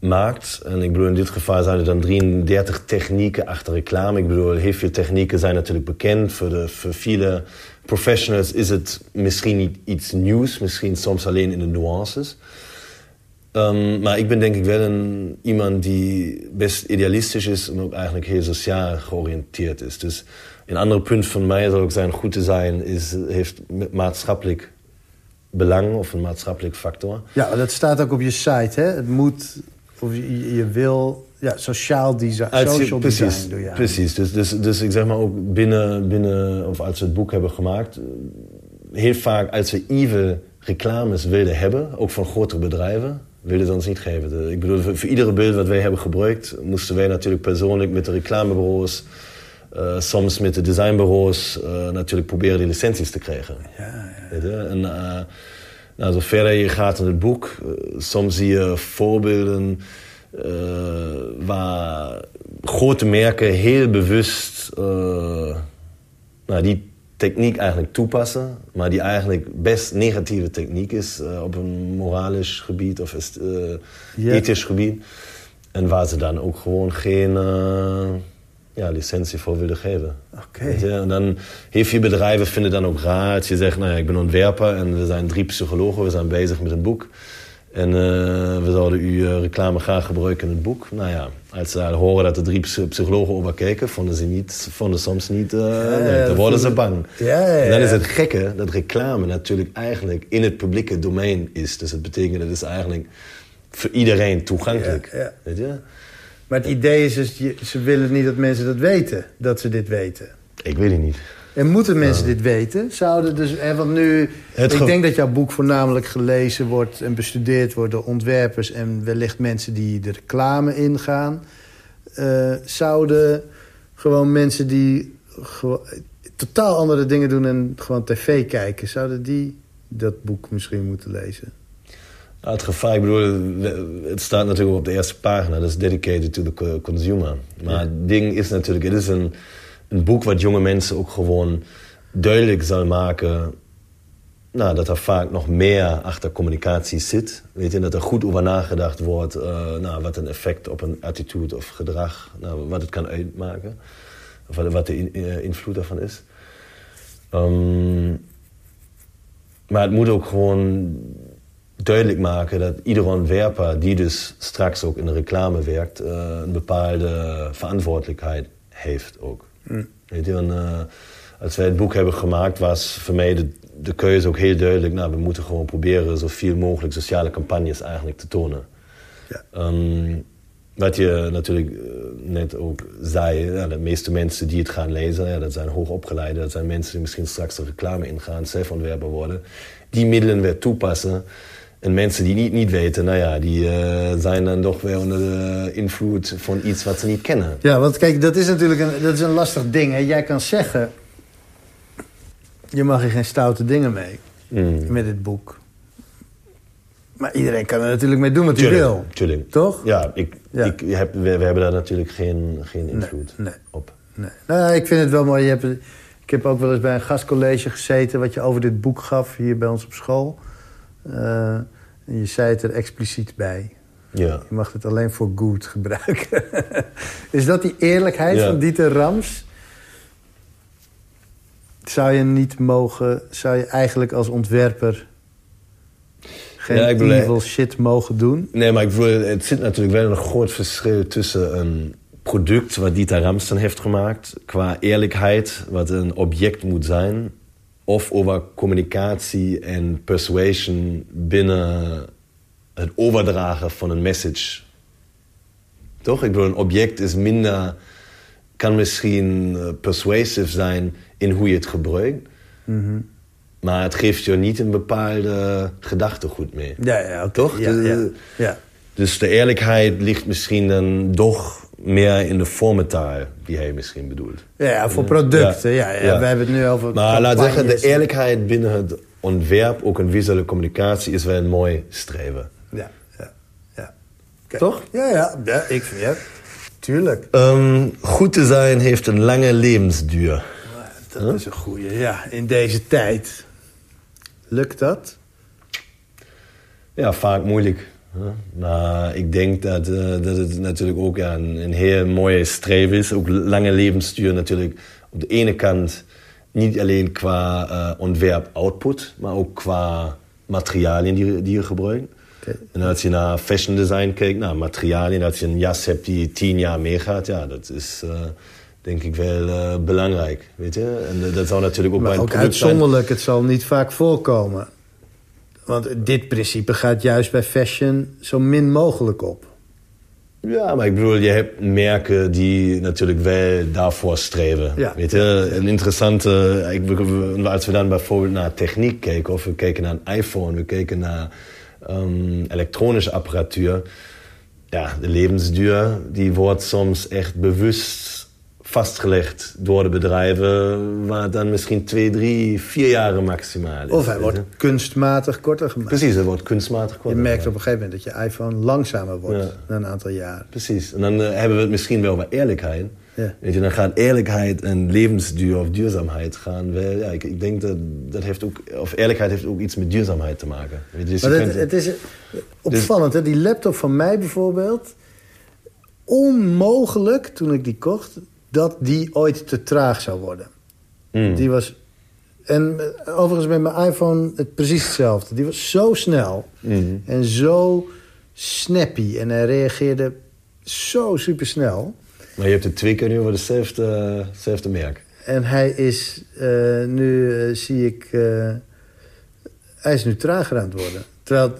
maakt... en ik bedoel, in dit geval zijn er dan 33 technieken achter reclame. Ik bedoel, heel veel technieken zijn natuurlijk bekend. Voor, de, voor viele professionals is het misschien niet iets nieuws. Misschien soms alleen in de nuances. Um, maar ik ben denk ik wel een, iemand die best idealistisch is en ook eigenlijk heel sociaal georiënteerd is. Dus een ander punt van mij zou ook zijn, goed te zijn, is, heeft maatschappelijk belang of een maatschappelijk factor. Ja, dat staat ook op je site, hè? Het moet, of je, je wil, ja, sociaal design, social precies, design doe je Precies, dus, dus, dus ik zeg maar ook binnen, binnen, of als we het boek hebben gemaakt, heel vaak als we even reclames wilden hebben, ook van grotere bedrijven, wilde ze ons niet geven. ik bedoel, voor, iedere beeld wat wij hebben gebruikt... moesten wij natuurlijk persoonlijk met de reclamebureaus... Uh, soms met de designbureaus uh, natuurlijk proberen die licenties te krijgen. Ja, ja. En uh, nou, zo verder je gaat in het boek... soms zie je voorbeelden... waar grote merken heel bewust... nou, die techniek eigenlijk toepassen, maar die eigenlijk best negatieve techniek is uh, op een moralisch gebied of uh, ethisch gebied. En waar ze dan ook gewoon geen uh, ja, licentie voor willen geven. Oké. En dan heel veel bedrijven vinden dan ook raar als je zegt, nou ja, ik ben ontwerper en we zijn drie psychologen, we zijn bezig met een boek. En uh, we zouden uw uh, reclame graag gebruiken in het boek. Nou ja, als ze horen dat er drie psychologen over kijken, vonden ze niet, vonden soms niet, uh, ja, nee, dan worden ze bang. Ja, en dan is het gekke dat reclame natuurlijk eigenlijk in het publieke domein is. Dus het betekent dat het is eigenlijk voor iedereen toegankelijk. Weet je? Maar het idee is dus, ze willen niet dat mensen dat weten, dat ze dit weten. Ik weet het niet. En moeten mensen dit weten? Zouden dus, hè, want nu, ik denk dat jouw boek voornamelijk gelezen wordt en bestudeerd wordt door ontwerpers en wellicht mensen die de reclame ingaan. Uh, zouden gewoon mensen die totaal andere dingen doen en gewoon tv kijken, zouden die dat boek misschien moeten lezen? Nou, het gevaar, ik bedoel, het staat natuurlijk op de eerste pagina, dat is dedicated to the consumer. Maar het ding is natuurlijk, het is een een boek wat jonge mensen ook gewoon duidelijk zal maken nou, dat er vaak nog meer achter communicatie zit. Weet je, dat er goed over nagedacht wordt uh, nou, wat een effect op een attitude of gedrag, nou, wat het kan uitmaken. Of wat de uh, invloed daarvan is. Um, maar het moet ook gewoon duidelijk maken dat iedere ontwerper die dus straks ook in de reclame werkt, uh, een bepaalde verantwoordelijkheid heeft ook. Mm. Weet je, en, als wij het boek hebben gemaakt, was voor mij de, de keuze ook heel duidelijk. Nou, we moeten gewoon proberen zoveel mogelijk sociale campagnes eigenlijk te tonen. Ja. Um, wat je natuurlijk uh, net ook zei, ja, de meeste mensen die het gaan lezen, ja, dat zijn hoogopgeleide, dat zijn mensen die misschien straks de reclame ingaan, zelfontwerper worden, die middelen weer toepassen en mensen die niet, niet weten, nou ja, die uh, zijn dan toch weer onder de invloed van iets wat ze niet kennen. Ja, want kijk, dat is natuurlijk een, dat is een lastig ding. Hè? Jij kan zeggen, je mag er geen stoute dingen mee mm. met dit boek. Maar iedereen kan er natuurlijk mee doen wat hij wil. Tuurlijk. Toch? Ja, ik, Ik heb, we, we, hebben daar natuurlijk geen, geen invloed nee, op. Nee. Nou, ik vind het wel mooi. Je hebt, ik heb ook wel eens bij een gastcollege gezeten... wat je over dit boek gaf, hier bij ons op school. Uh, en je zei het er expliciet bij. Ja. Je mag het alleen voor goed gebruiken. [laughs] Is dat die eerlijkheid van Dieter Rams? Zou je niet mogen... Zou je eigenlijk als ontwerper... geen ja, evil shit mogen doen? Nee, maar ik bedoel, het zit natuurlijk wel een groot verschil tussen een product... wat Dieter Rams dan heeft gemaakt... qua eerlijkheid, wat een object moet zijn... of over communicatie en persuasion binnen het overdragen van een message. Toch? Ik bedoel, een object is minder... kan misschien uh, persuasive zijn in hoe je het gebruikt. Mm Maar het geeft je niet een bepaalde gedachtegoed mee. Ja, ja. Toch? Ja, dus, ja, ja. dus de eerlijkheid ligt misschien dan toch meer in de vormentaal die hij misschien bedoelt. Ja, voor producten. Ja. Ja, We hebben het nu over. Maar laat zeggen, de eerlijkheid binnen het ontwerp, ook een visuele communicatie, is wel een mooi streven. Ja, ja, ja. Toch? Ja, ja, ja, ik, ja tuurlijk. Um, goed te zijn heeft een lange levensduur. Dat is een goede, ja. In deze tijd. Lukt dat? Ja, vaak moeilijk. Maar ik denk dat, uh, dat het natuurlijk ook ja, een, een heel mooie streven is. Ook lange levensduur natuurlijk. Op de ene kant niet alleen qua uh, ontwerp output, maar ook qua materialen die, die je gebruikt. En als je naar fashion design kijkt, nou, materialen, als je een jas hebt die tien jaar meegaat, ja, dat is uh, denk ik wel uh, belangrijk. Weet je? En dat zou natuurlijk ook maar bij een ook uitzonderlijk, het zal niet vaak voorkomen. Want dit principe gaat juist bij fashion zo min mogelijk op. Ja, maar ik bedoel, je hebt merken die natuurlijk wel daarvoor streven. Ja. Weet je, een interessante... Ik, als we dan bijvoorbeeld naar techniek kijken... of we kijken naar een iPhone, we kijken naar um, elektronische apparatuur... ja, de levensduur die wordt soms echt bewust vastgelegd door de bedrijven... waar dan misschien twee, drie, vier jaren maximaal is. Of hij wordt kunstmatig korter gemaakt. Precies, hij wordt kunstmatig korter Je merkt op een gegeven moment dat je iPhone langzamer wordt na een aantal jaar. Precies, en dan uh, hebben we het misschien wel bij eerlijkheid. Ja. Weet je, dan gaat eerlijkheid en levensduur of duurzaamheid gaan wel... Ja, ik, ik denk dat dat heeft ook... Of eerlijkheid heeft ook iets met duurzaamheid te maken. Weet je, dus maar het, het, is opvallend, hè? Die laptop van mij bijvoorbeeld... Onmogelijk, toen ik die kocht dat die ooit te traag zou worden. Mm. Die was... En eh, overigens met mijn iPhone het precies hetzelfde. Die was zo snel mm. en zo snappy. En hij reageerde zo supersnel. Maar je hebt twee keer nu over dezelfde, hetzelfde merk. En hij is uh, nu, uh, zie ik... Uh, hij is nu trager aan het worden. Terwijl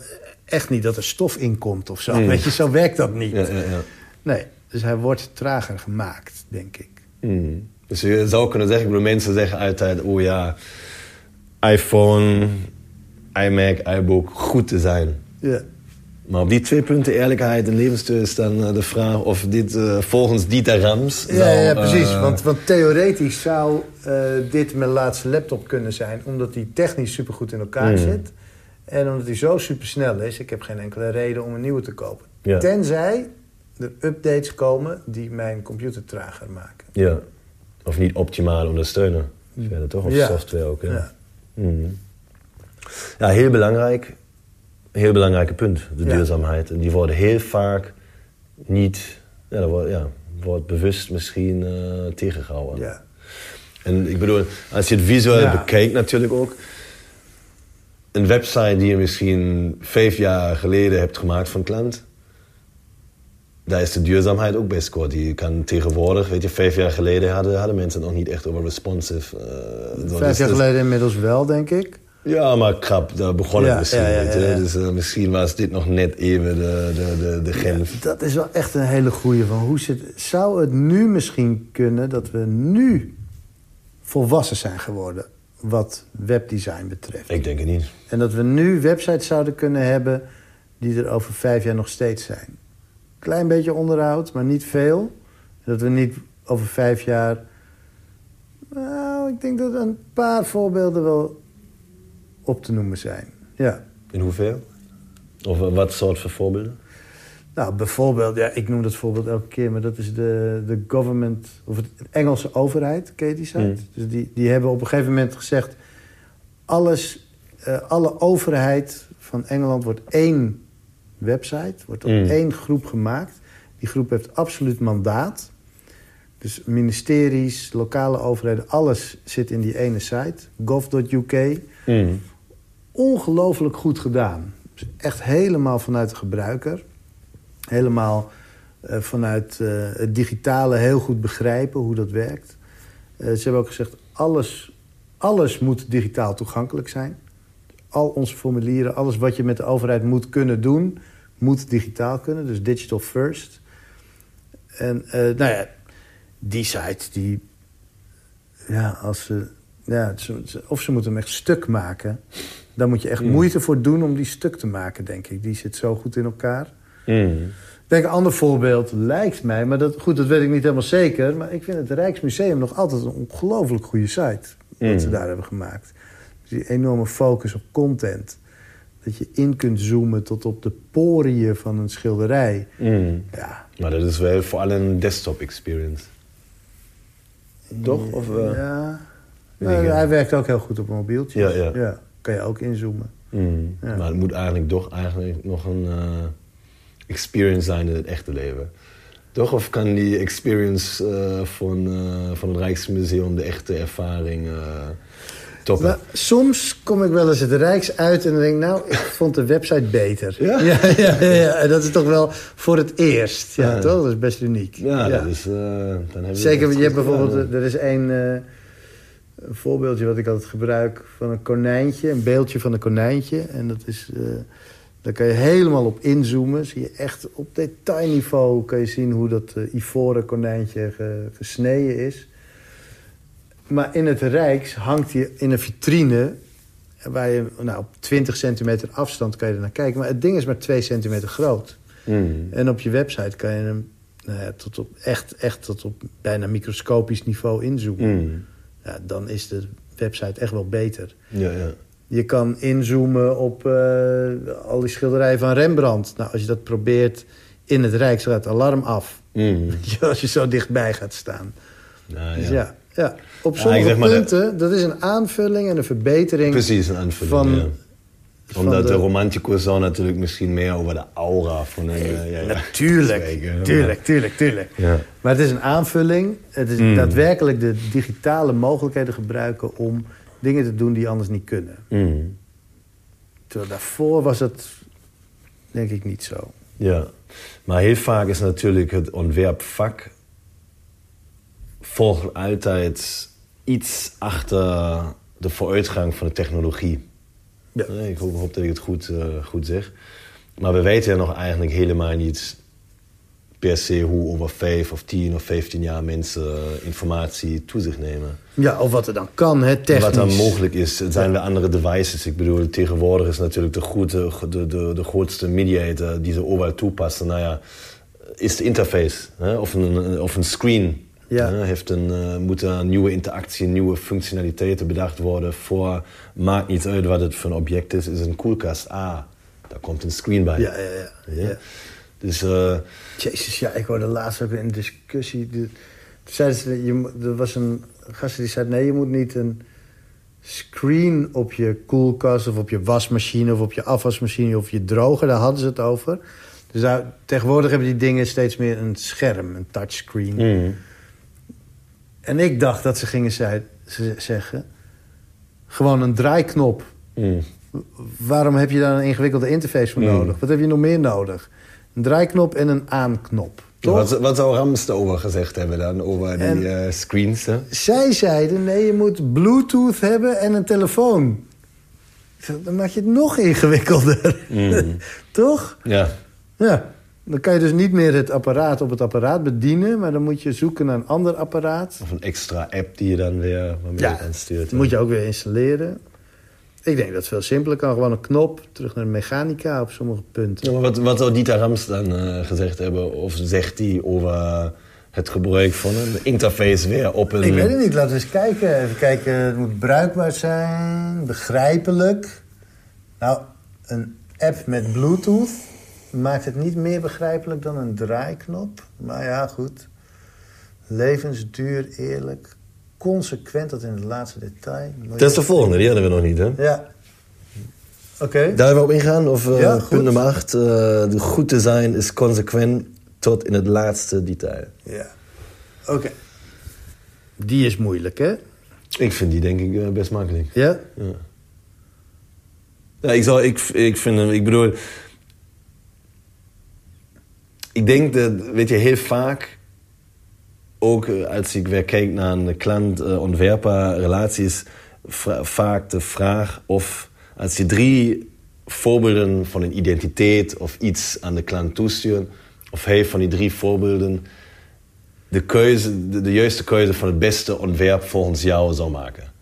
echt niet dat er stof in komt of zo. Mm. Weet je, zo werkt dat niet. Ja, ja, ja. Nee, dus hij wordt trager gemaakt, denk ik. Mm. Dus je zou kunnen zeggen, ik bedoel, mensen zeggen altijd... oh ja, iPhone, iMac, iBook, goed te zijn. Ja. Maar op die twee punten, eerlijkheid en levensstuur... is dan uh, de vraag of dit uh, volgens Dieter Rams... Ja, zou, ja precies. Uh, want, want theoretisch zou dit mijn laatste laptop kunnen zijn... omdat die technisch supergoed in elkaar Mm. zit. En omdat hij zo supersnel is... ik heb geen enkele reden om een nieuwe te kopen. Ja. Tenzij er updates komen die mijn computer trager maken. Ja, of niet optimaal ondersteunen. Verder toch? Of Ja. software ook, ja. Ja. Mm. Ja, heel belangrijk. Heel belangrijke punt, de Ja. duurzaamheid. En die worden heel vaak niet... Ja, dat wordt, ja, wordt bewust misschien eh, tegengehouden. Ja. En ik bedoel, als je het visueel bekijkt natuurlijk ook... Een website die je misschien vijf jaar geleden hebt gemaakt van klant... Daar is de duurzaamheid ook best kort. Die kan tegenwoordig, weet je, vijf jaar geleden hadden, hadden mensen het nog niet echt over responsive. eh, Vijf jaar dus- geleden inmiddels wel, denk ik. Ja, maar krap, daar begon het Ja, misschien. ja, weet je. Dus eh, misschien was dit nog net even de, de, de, de grens. Dat is wel echt een hele goeie. Van hoe zit, zou het nu misschien kunnen dat we nu volwassen zijn geworden... wat webdesign betreft? Ik denk het niet. En dat we nu websites zouden kunnen hebben... die er over vijf jaar nog steeds zijn. Klein beetje onderhoud, maar niet veel. Dat we niet over vijf jaar... Nou, ik denk dat een paar voorbeelden wel op te noemen zijn. Ja. In hoeveel? Of wat soort van voorbeelden? Nou, bijvoorbeeld, ja, ik noem dat voorbeeld elke keer, maar dat is de, de government, of het Engelse overheid, ken je die site? Dus die, die hebben op een gegeven moment gezegd, alles, uh, alle overheid van Engeland wordt één website, wordt op één groep gemaakt. Die groep heeft absoluut mandaat. Dus ministeries, lokale overheden, alles zit in die ene site, gov.uk. Mm. Ongelooflijk goed gedaan. Dus echt helemaal vanuit de gebruiker. Helemaal uh, vanuit uh, het digitale heel goed begrijpen hoe dat werkt. Uh, ze hebben ook gezegd, alles, alles moet digitaal toegankelijk zijn. Al onze formulieren, alles wat je met de overheid moet kunnen doen... moet digitaal kunnen, dus digital first. En nou ja, die site, die... Ja, als ze, ja, of ze moeten hem echt stuk maken... dan moet je echt mm. moeite voor doen om die stuk te maken, denk ik. Die zit zo goed in elkaar. Mm. Denk een ander voorbeeld lijkt mij, maar dat, goed, dat weet ik niet helemaal zeker. Maar ik vind het Rijksmuseum nog altijd een ongelooflijk goede site. Wat ze mm. daar hebben gemaakt. die enorme focus op content. Dat je in kunt zoomen tot op de poriën van een schilderij. Mm. Ja. Maar dat is wel vooral een desktop experience. Toch? Of, uh... Ja. Nou, hij werkt ook heel goed op mobieltjes. Ja, ja. ja. Kan je ook inzoomen. Mm. Ja. Maar het moet eigenlijk toch eigenlijk nog een... Uh experience zijn in het echte leven. Toch? Of kan die experience uh, van, van het Rijksmuseum de echte ervaring uh? Nou, soms kom ik wel eens het Rijks uit en dan denk ik... nou, ik vond de website beter. Ja? Ja, ja, ja, ja. dat is toch wel voor het eerst. Ja, toch? Dat is best uniek. Ja, dat is... dan heb Zeker, je hebt bijvoorbeeld... Er is één... een voorbeeldje wat ik altijd gebruik van een konijntje. Een beeldje van een konijntje. En dat is... Daar kan je helemaal op inzoomen. Zie je echt op detailniveau kan je zien hoe dat uh, ivoren konijntje gesneden is. Maar in het Rijks hangt hij in een vitrine... waar je nou, op 20 centimeter afstand kan je er naar kijken. Maar het ding is maar 2 centimeter groot. Mm. En op je website kan je hem nou ja, tot op, echt, echt tot op bijna microscopisch niveau inzoomen. Mm. Ja, dan is de website echt wel beter. Ja, ja. Je kan inzoomen op uh, al die schilderijen van Rembrandt. Nou, als je dat probeert in het Rijk, gaat het alarm af. Mm. [laughs] als je zo dichtbij gaat staan. Nou, dus ja. Ja, op sommige ja, punten, dat is een aanvulling en een verbetering. Precies, een aanvulling, van, Omdat de, de romanticus zo natuurlijk misschien meer over de aura van een... Uh, ja, natuurlijk, [laughs] tuurlijk, tuurlijk, tuurlijk. Maar het is een aanvulling. Het is mm. daadwerkelijk de digitale mogelijkheden gebruiken om dingen te doen die anders niet kunnen. Mm. Terwijl daarvoor was het, denk ik, niet zo. Ja, maar heel vaak is natuurlijk het ontwerpvak... volgt altijd iets achter de vooruitgang van de technologie. Ja. Ik hoop, hoop dat ik het goed, uh, goed zeg. Maar we weten nog eigenlijk helemaal niet per se hoe over vijf of tien of vijftien jaar mensen eh, informatie toe zich nemen. Ja, of wat er dan kan, hè, technisch. Wat dan mogelijk is. Het zijn ja. andere devices. Ik bedoel, tegenwoordig is natuurlijk de, goede, de, de, de grootste mediator die ze overal toepassen. Nou ja, is de interface. Hè? Of, een, of een screen. Ja. Heeft een, uh, moet een nieuwe interactie, nieuwe functionaliteiten bedacht worden voor... Maakt niet uit wat het voor een object is. Is een koelkast. Ah, daar komt een screen bij. Ja, ja, ja. ja. Dus... Uh, Jezus, ja, ik hoorde laatst ook in een discussie... De, zeiden ze, je, er was een gast die zei... nee, je moet niet een screen op je koelkast... of op je wasmachine of op je afwasmachine of je droger. Daar hadden ze het over. Dus daar, tegenwoordig hebben die dingen steeds meer een scherm, een touchscreen. Mm. En ik dacht dat ze gingen zei, ze zeggen... gewoon een draaiknop. Mm. Waarom heb je daar een ingewikkelde interface voor mm. nodig? Wat heb je nog meer nodig? Een draaiknop en een aanknop. Wat, wat zou Ramstover gezegd hebben dan over die uh, screens? Hè? Zij zeiden, nee, je moet bluetooth hebben en een telefoon. Dan maak je het nog ingewikkelder. Mm. [laughs] Toch? Ja. Ja. Dan kan je dus niet meer het apparaat op het apparaat bedienen... maar dan moet je zoeken naar een ander apparaat. Of een extra app die je dan weer waarmee ja, aanstuurt. moet je ook weer installeren. Ik denk dat het veel simpeler kan. Gewoon een knop, terug naar de mechanica op sommige punten. Ja, maar wat, wat zou Dieter Rams dan uh, gezegd hebben? Of zegt hij over het gebruik van een interface weer op een... Ik weet het niet. Laten we eens kijken. Even kijken. Het moet bruikbaar zijn, begrijpelijk. Nou, een app met Bluetooth maakt het niet meer begrijpelijk dan een draaiknop. Maar ja, goed. Levensduur, eerlijk, consequent tot in het laatste detail. Dat is de volgende, die hadden we nog niet, hè? Ja. Oké. Daar hebben we op ingaan? Of uh, Ja, punt goed. nummer 8. de goed design is consequent tot in het laatste detail. Ja. Oké. Die is moeilijk, hè? Ik vind die denk ik eh, best makkelijk. Ja? Ja. Ja, ik, zou, ik, ik vind hem, ik bedoel... Ik denk dat, weet je, heel vaak... Ook eh, als ik weer kijk naar een klant-ontwerper-relatie... is va- vaak de vraag of als je drie voorbeelden van een identiteit... of iets aan de klant toestuurt... of hij van die drie voorbeelden de, keuze, de, de juiste keuze van het beste ontwerp volgens jou zou maken.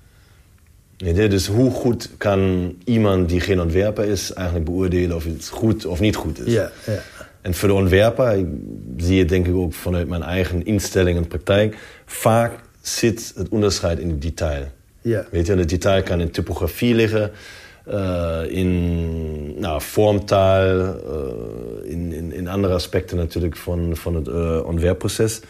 Je, Dus hoe goed kan iemand die geen ontwerper is eigenlijk beoordelen of iets goed of niet goed is? Ja, ja. En voor de ontwerper, ik zie het denk ik ook vanuit mijn eigen instelling en praktijk, vaak zit het onderscheid in het detail. Ja. Weet je, het detail kan in typografie liggen, eh, in nou, vormtaal, eh, in, in, in andere aspecten natuurlijk van, van het eh, ontwerpproces.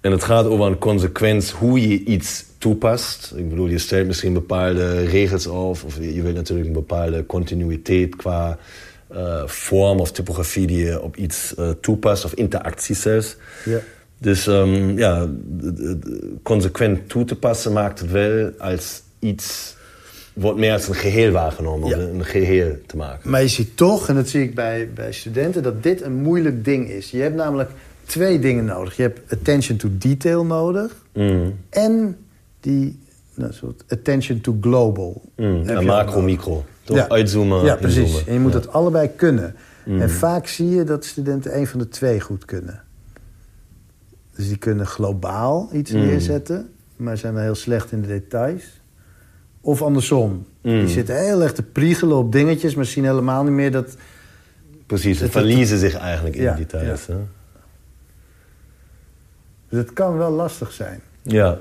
En het gaat over een consequentie hoe je iets toepast. Ik bedoel, je stelt misschien bepaalde regels op, of je wilt natuurlijk een bepaalde continuïteit qua eh, vorm of typografie die je op iets eh, toepast, of interactie zelfs. Ja. Dus ehm, ja, consequent toe te passen maakt het wel als iets, wordt meer als een geheel waargenomen, Ja. om een geheel te maken. Maar je ziet toch, en dat zie ik bij, bij studenten, dat dit een moeilijk ding is. Je hebt namelijk twee dingen nodig. Je hebt attention to detail nodig. Mm. En die nou, soort attention to global. Mm. En je Toch? Ja. Uitzoomen, Ja, precies. inzoomen. En je moet het allebei kunnen. Mm. En vaak zie je dat studenten een van de twee goed kunnen. Dus die kunnen globaal iets Mm. neerzetten, maar zijn dan heel slecht in de details. Of andersom. Mm. Die zitten heel erg te priegelen op dingetjes, maar zien helemaal niet meer dat... Precies, ze Het- verliezen zich eigenlijk in Ja, details. ja. hè? Dus het kan wel lastig zijn. Ja.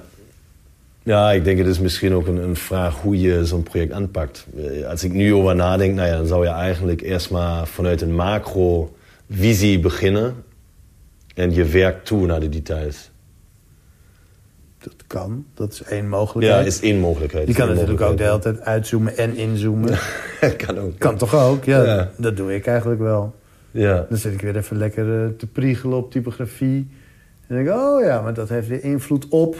Ja, ik denk het is misschien ook een, een vraag hoe je zo'n project aanpakt. Eh, Als ik nu over nadenk, nou ja, dan zou je eigenlijk eerst maar vanuit een macro-visie beginnen. En je werkt toe naar de details. Dat kan, dat is één Ja, mogelijkheid. is één mogelijkheid. je kan natuurlijk ook de hele tijd uitzoomen en inzoomen. [laughs] kan ook. kan toch ook? Ja, Ja. dat doe ik eigenlijk wel. Ja. Dan zit ik weer even lekker eh, te priegelen op typografie. En denk ik, oh ja, maar dat heeft weer invloed op,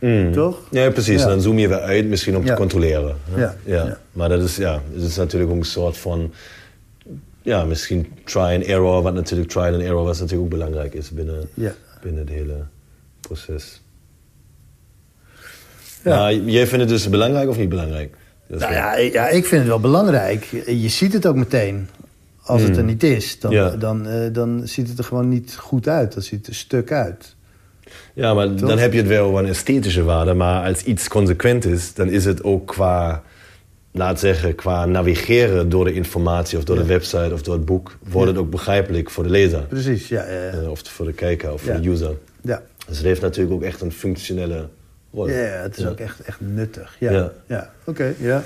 Mm. toch? Ja, precies. Dan zoom je weer uit, misschien om te controleren. Ja, ja. Maar dat is, ja, het is natuurlijk ook een soort van... Ja, misschien try and error. Wat natuurlijk try and error was natuurlijk ook belangrijk is binnen, Ja. binnen het hele proces. Ja. Jij vindt het dus belangrijk of niet belangrijk? Nou wel- ja, ik- ja, ik vind het wel belangrijk. Je ziet het ook meteen. Als het er niet is, dan, Mm. Ja. dan, eh, dan ziet het er gewoon niet goed uit. Dan ziet het er stuk uit. Ja, maar Toch? dan heb je het wel een esthetische waarde. Maar als iets consequent is, dan is het ook qua, laat zeggen, qua navigeren door de informatie of door Ja. de website of door het boek, wordt Ja. het ook begrijpelijk voor de lezer. Precies, ja. ja. Eh, of voor de kijker of voor de user. ja. Dus het heeft natuurlijk ook echt een functionele rol. Ja, het is ook echt, echt nuttig. Ja, ja. Oké, ja.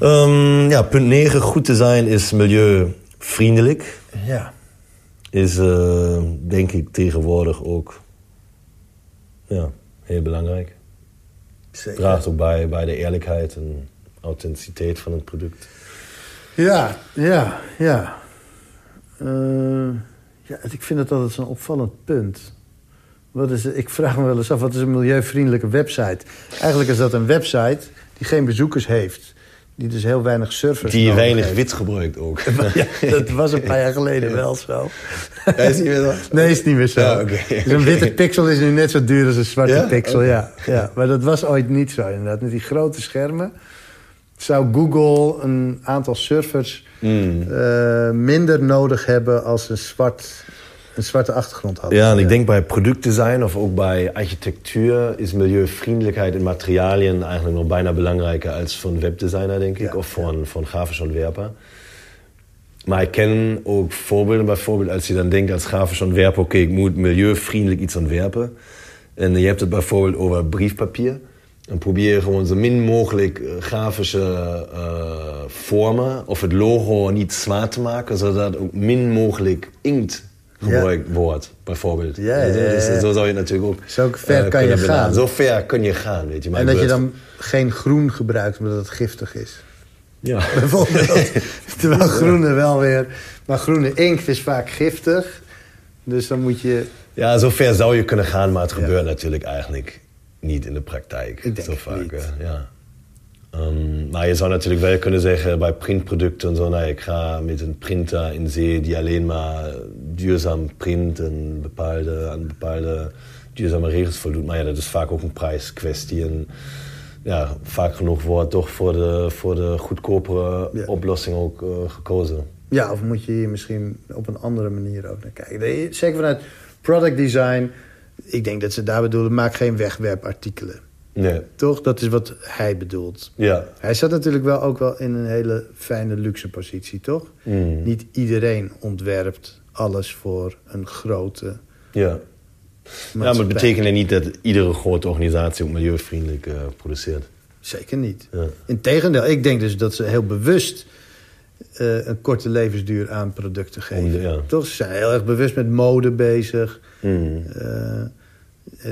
Ehm, ja, punt 9. Goed design is milieuvriendelijk. Ja, Is eh, denk ik tegenwoordig ook ja, heel belangrijk. zeker. Draagt ook bij, bij de eerlijkheid en authenticiteit van het product. Ja, ja, ja. Eh, ja. Ik vind het altijd zo'n opvallend punt. Wat is, ik vraag me wel eens af, wat is een milieuvriendelijke website? Eigenlijk is dat een website die geen bezoekers heeft. Die dus heel weinig servers Die weinig heeft. wit gebruikt ook. [laughs] [laughs] Ja, dat was een paar jaar geleden wel zo. Ja, is niet meer zo? Nee, is niet meer zo. Ja. [laughs] Dus een witte pixel is nu net zo duur als een zwarte pixel. Ja, ja, maar dat was ooit niet zo inderdaad. Met die grote schermen zou Google een aantal servers Mm. eh, minder nodig hebben als een, zwart, een zwarte achtergrond had. Ja, en ik denk bij productdesign of ook bij architectuur is milieuvriendelijkheid in materialen eigenlijk nog bijna belangrijker als voor een webdesigner, denk ik, Ja, of voor een, voor een grafisch ontwerper. Maar ik ken ook voorbeelden, bijvoorbeeld als je dan denkt als grafisch ontwerper, oké, ik moet milieuvriendelijk iets ontwerpen. En je hebt het bijvoorbeeld over briefpapier. En probeer gewoon zo min mogelijk eh, grafische uh, vormen of het logo niet zwaar te maken, zodat ook min mogelijk inkt gebruikt wordt, bijvoorbeeld. Ja, ja, Dus ja. zo zou je natuurlijk ook. Zo ver eh, kan je benaderen. gaan. Zo ver kun je gaan, weet je. Maar En dat je dan geen groen gebruikt omdat het giftig is. Ja. [laughs] Bijvoorbeeld. [laughs] Terwijl groene wel weer... Maar groene inkt is vaak giftig. Dus dan moet je... Ja, zo ver zou je kunnen gaan, maar het gebeurt natuurlijk eigenlijk niet in de praktijk. Ik denk zo vaak. niet. Ja. Ehm, maar je zou natuurlijk wel kunnen zeggen bij printproducten en zo, nou, ik ga met een printer in zee die alleen maar duurzaam print en bepaalde, aan bepaalde duurzame regels voldoet. Maar ja, dat is vaak ook een prijskwestie. En ja, vaak genoeg wordt toch voor de, voor de goedkopere Ja. oplossing ook eh, gekozen. Ja, of moet je hier misschien op een andere manier ook naar kijken. Zeker vanuit product design. Ik denk dat ze daar bedoelen, maak geen wegwerpartikelen. Nee, Toch? Dat is wat hij bedoelt. ja. Hij zat natuurlijk wel ook wel in een hele fijne luxe positie, toch? Mm. Niet iedereen ontwerpt alles voor een grote Ja. Ja, maar het betekent niet dat iedere grote organisatie ook milieuvriendelijk eh, produceert. Zeker niet. Ja. Integendeel, ik denk dus dat ze heel bewust eh, een korte levensduur aan producten geven. Ja. Toch? Ze zijn heel erg bewust met mode bezig. Mm. Eh,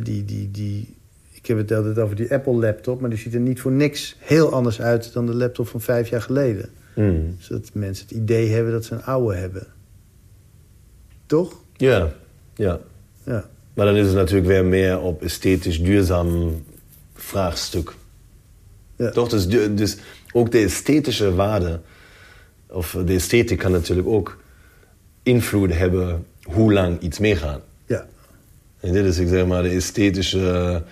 die, die, die, ik heb het altijd over die Apple-laptop... maar die ziet er niet voor niks heel anders uit... dan de laptop van vijf jaar geleden. Mm. Zodat mensen het idee hebben dat ze een oude hebben. Toch? Ja, ja. Ja. Maar dan is het natuurlijk weer meer op esthetisch duurzaam vraagstuk. Ja. Toch? Dus, du- dus ook de esthetische waarde, of de esthetic kan natuurlijk ook invloed hebben hoe lang iets meegaat. ja. En dit is, ik zeg maar, de esthetische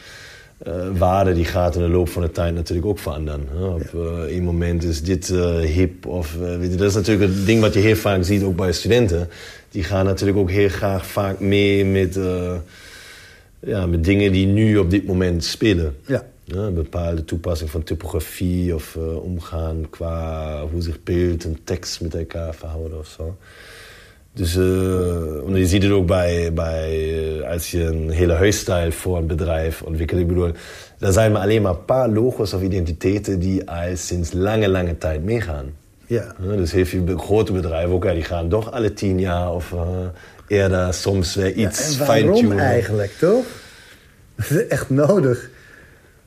eh, waarde die gaat in de loop van de tijd natuurlijk ook veranderen. hè. Op eh, een moment is dit eh, hip of weet je, dat is natuurlijk het ding wat je heel vaak ziet ook bij studenten. Die gaan natuurlijk ook heel graag vaak mee met, ja, met dingen die nu op dit moment spelen. Ja. Ja, een bepaalde toepassing van typografie of omgaan qua hoe zich beeld en tekst met elkaar verhouden of zo. Dus eh, je ziet het ook bij, bij eh, als je een hele huisstijl voor een bedrijf ontwikkelt. Ik bedoel, er zijn maar alleen maar een paar logos of identiteiten die al sinds lange, lange tijd meegaan. Ja. Ja, dus heel veel grote bedrijven ook, ja, die gaan toch alle tien jaar of eh, eerder soms weer iets en waarom eigenlijk, toch? [laughs] Echt nodig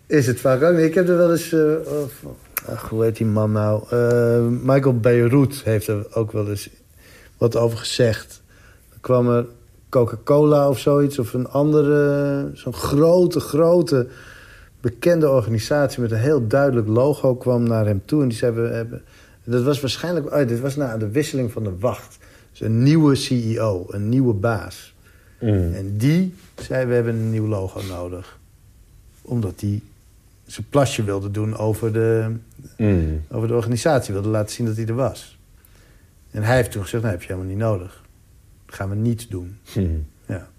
is het vaak ook niet. Ik heb er wel eens... of- ach, hoe heet die man nou? Michael Beirut heeft er ook wel eens wat over gezegd. Dan kwam er Coca-Cola of zoiets... of een andere, zo'n grote, grote bekende organisatie... met een heel duidelijk logo kwam naar hem toe. En die zei, we hebben... Dat was waarschijnlijk... Oh, dit was na de wisseling van de wacht. Dus een nieuwe CEO, een nieuwe baas. Mm. En die zei, we hebben een nieuw logo nodig. Omdat die zijn plasje wilde doen over de, Mm. over de organisatie. Wilde laten zien dat hij er was. En hij heeft toen gezegd, nee, heb je helemaal niet nodig. Dat gaan we niet doen. Mm. Ja.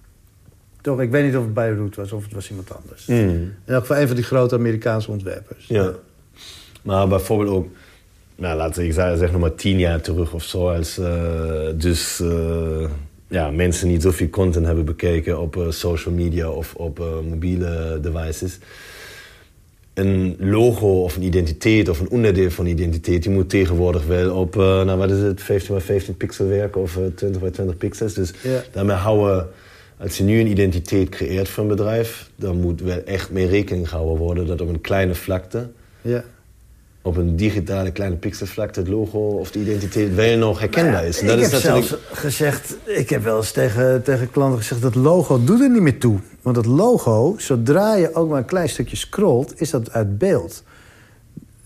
Toch, ik weet niet of het Beirut was of het was iemand anders. Mm. In elk geval een van die grote Amerikaanse ontwerpers. Ja. Maar bijvoorbeeld ook, nou, laten we ik zeg, nog maar tien jaar terug of zo, als eh, dus eh, ja, mensen niet zoveel content hebben bekeken op eh, social media of op mobiele devices. Een logo of een identiteit of een onderdeel van identiteit, die moet tegenwoordig wel op, eh, nou wat is het, 15 bij 15 pixel werken of eh, 20 bij 20 pixels. Dus Ja. daarmee houden, als je nu een identiteit creëert voor een bedrijf, dan moet wel echt mee rekening gehouden worden dat op een kleine vlakte Ja. Op een digitale kleine pixelvlakte het logo of de identiteit wel nog herkenbaar is. En dat ik is heb natuurlijk... zelfs gezegd, ik heb wel eens tegen, tegen klanten gezegd... dat logo doet er niet meer toe. Want dat logo, zodra je ook maar een klein stukje scrolt... is dat uit beeld.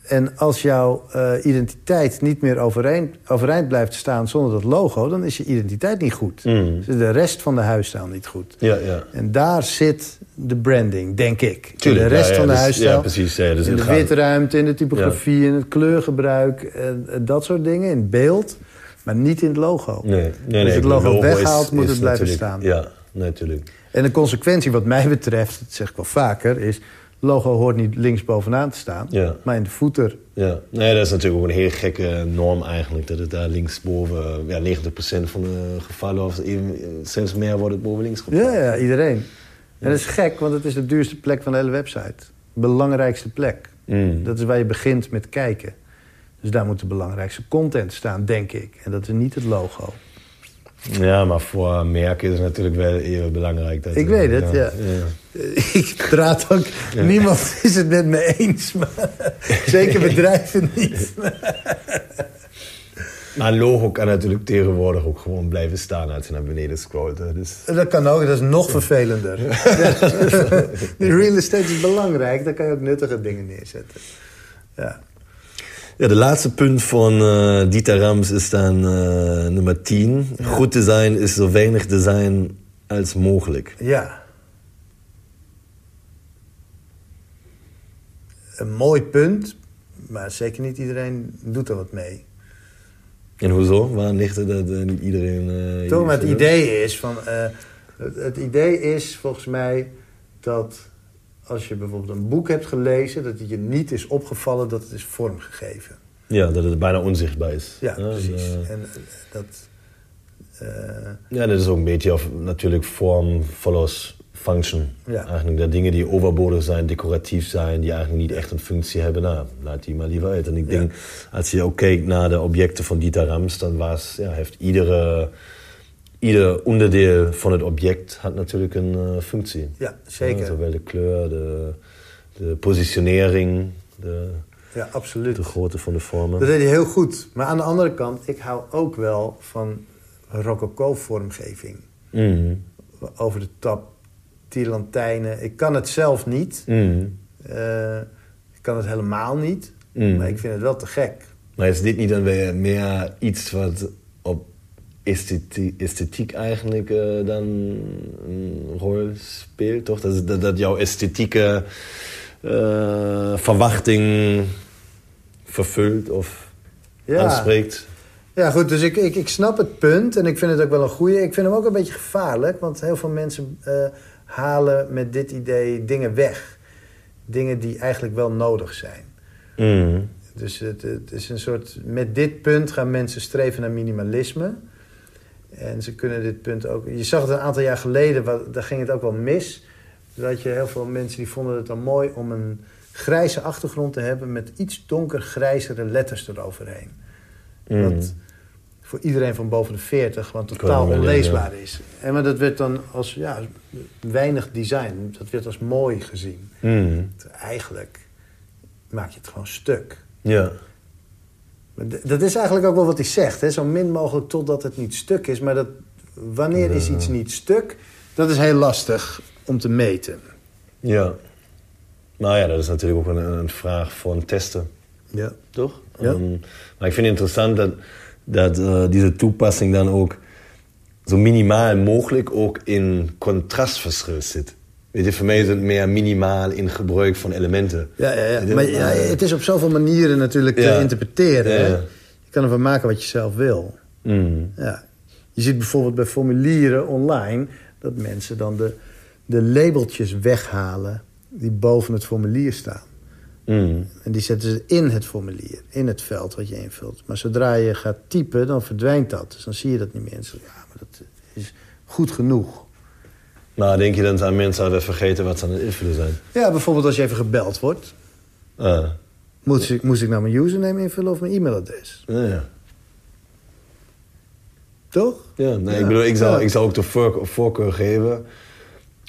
En als jouw eh, identiteit niet meer overeind, overeind blijft staan zonder dat logo... dan is je identiteit niet goed. Mm. Dus de rest van de huisstijl niet goed. Ja, ja. En daar zit de branding, denk ik. In Tuurlijk, de rest ja, ja, van de dus- huisstijl. ja, precies, ja, dus in het de gaat- witruimte, in de typografie, in het kleurgebruik. En, en dat soort dingen, in het beeld. Maar niet in het logo. Nee, nee, nee. Als het ik logo weghaalt, is- moet is het blijven staan. Ja, natuurlijk. En de consequentie wat mij betreft, dat zeg ik wel vaker... is logo hoort niet links bovenaan te staan, Ja. maar in de footer. Ja. Nee, dat is natuurlijk ook een heel gekke norm eigenlijk. Dat het daar linksboven, ja, 90% van de gevallen, of even, zelfs meer wordt het boven links gevallen. Ja, ja, iedereen. En dat is gek, want het is de duurste plek van de hele website. belangrijkste plek. Mm. Dat is waar je begint met kijken. Dus daar moet de belangrijkste content staan, denk ik. En dat is niet het logo. Ja, maar voor merken is het natuurlijk wel even belangrijk. Dat Ik weet het, ja. Ik praat ook... Niemand is het met me eens. Maar zeker bedrijven [laughs] niet. Maar een logo kan natuurlijk tegenwoordig ook gewoon blijven staan als je naar beneden scrolt. hè. Dus, Dat kan ook, dat is nog vervelender. [laughs] [laughs] De real estate is belangrijk, daar kan je ook nuttige dingen neerzetten. Ja. Ja, de laatste punt van eh Dieter Rams is dan eh, nummer 10. Goed design is zo weinig design als mogelijk. ja. Een mooi punt, maar zeker niet iedereen doet er wat mee. En hoezo? Waar ligt het dat eh, niet iedereen... eh, Toch, maar het idee is van... het idee is volgens mij dat als je bijvoorbeeld een boek hebt gelezen... dat het je niet is opgevallen dat het is vormgegeven. Ja, dat het bijna onzichtbaar is. Ja, Ja, precies. eh, En eh, dat... eh, Ja, dat is ook een beetje of natuurlijk vorm follows function. Ja. Eigenlijk de dingen die overbodig zijn, decoratief zijn, die eigenlijk niet echt een functie hebben, nou, laat die maar liever uit. En ik Ja. denk, als je ook kijkt naar de objecten van Dieter Rams, dan was, ja, heeft iedere, ieder onderdeel van het object had natuurlijk een eh, functie. ja, zeker. Ja, zowel de kleur, de, de positionering, de, Ja, absoluut. de grootte van de vormen. Dat deed hij heel goed. Maar aan de andere kant, ik hou ook wel van rococo-vormgeving. Mhm. Over de top, tirlantijnen. Ik kan het zelf niet. Mhm. Eh, ik kan het helemaal niet. Mm. Maar ik vind het wel te gek. Maar is dit niet dan weer meer iets wat op esthetiek, esthetiek eigenlijk eh, dan een rol speelt, toch? Dat, dat, dat jouw esthetieke eh, verwachting vervult of Ja. aanspreekt? Ja, goed, dus ik, ik, ik snap het punt en ik vind het ook wel een goeie. Ik vind hem ook een beetje gevaarlijk, want heel veel mensen eh, halen met dit idee dingen weg. Dingen die eigenlijk wel nodig zijn. Mm. Dus het, het is een soort. Met dit punt gaan mensen streven naar minimalisme. En ze kunnen dit punt ook. Je zag het een aantal jaar geleden, wa- daar ging het ook wel mis. Dat je heel veel mensen die vonden het dan mooi om een grijze achtergrond te hebben met iets donkergrijzere letters eroverheen. Mm. Wat voor iedereen van boven de 40 gewoon Kan totaal onleesbaar is. En maar dat werd dan als ja, weinig design. Dat werd als mooi gezien. Mm. Eigenlijk maak je het gewoon stuk. Ja. Dat is eigenlijk ook wel wat hij zegt. Hè? Zo min mogelijk totdat het niet stuk is. Maar dat, wanneer is iets niet stuk? Dat is heel lastig om te meten. ja. Nou ja, dat is natuurlijk ook een, een vraag voor een testen. Ja. Toch? Ja. Ehm, maar ik vind het interessant dat, dat eh, deze toepassing dan ook zo minimaal mogelijk ook in contrastverschil zit. Weet je, voor mij is het meer minimaal in gebruik van elementen. Ja, ja, ja. Maar ja, eh, het is op zoveel manieren natuurlijk te Ja. interpreteren. Hè? Je kan ervan maken wat je zelf wil. mm, Ja. Je ziet bijvoorbeeld bij formulieren online... dat mensen dan de, de labeltjes weghalen die boven het formulier staan. mm, En die zetten ze in het formulier, in het veld wat je invult. Maar zodra je gaat typen, dan verdwijnt dat. Dus dan zie je dat niet meer. En zo, ja, maar dat is goed genoeg. Maar denk je dan aan mensen hadden vergeten wat ze aan het invullen zijn? Ja, bijvoorbeeld als je even gebeld wordt. Ah, Moest ik, moest ik nou mijn username invullen of mijn e-mailadres? ja, ja. Toch? Ja, nee, Ja. ik bedoel, ik zou, Ja. ik zou ook de voorkeur, voorkeur geven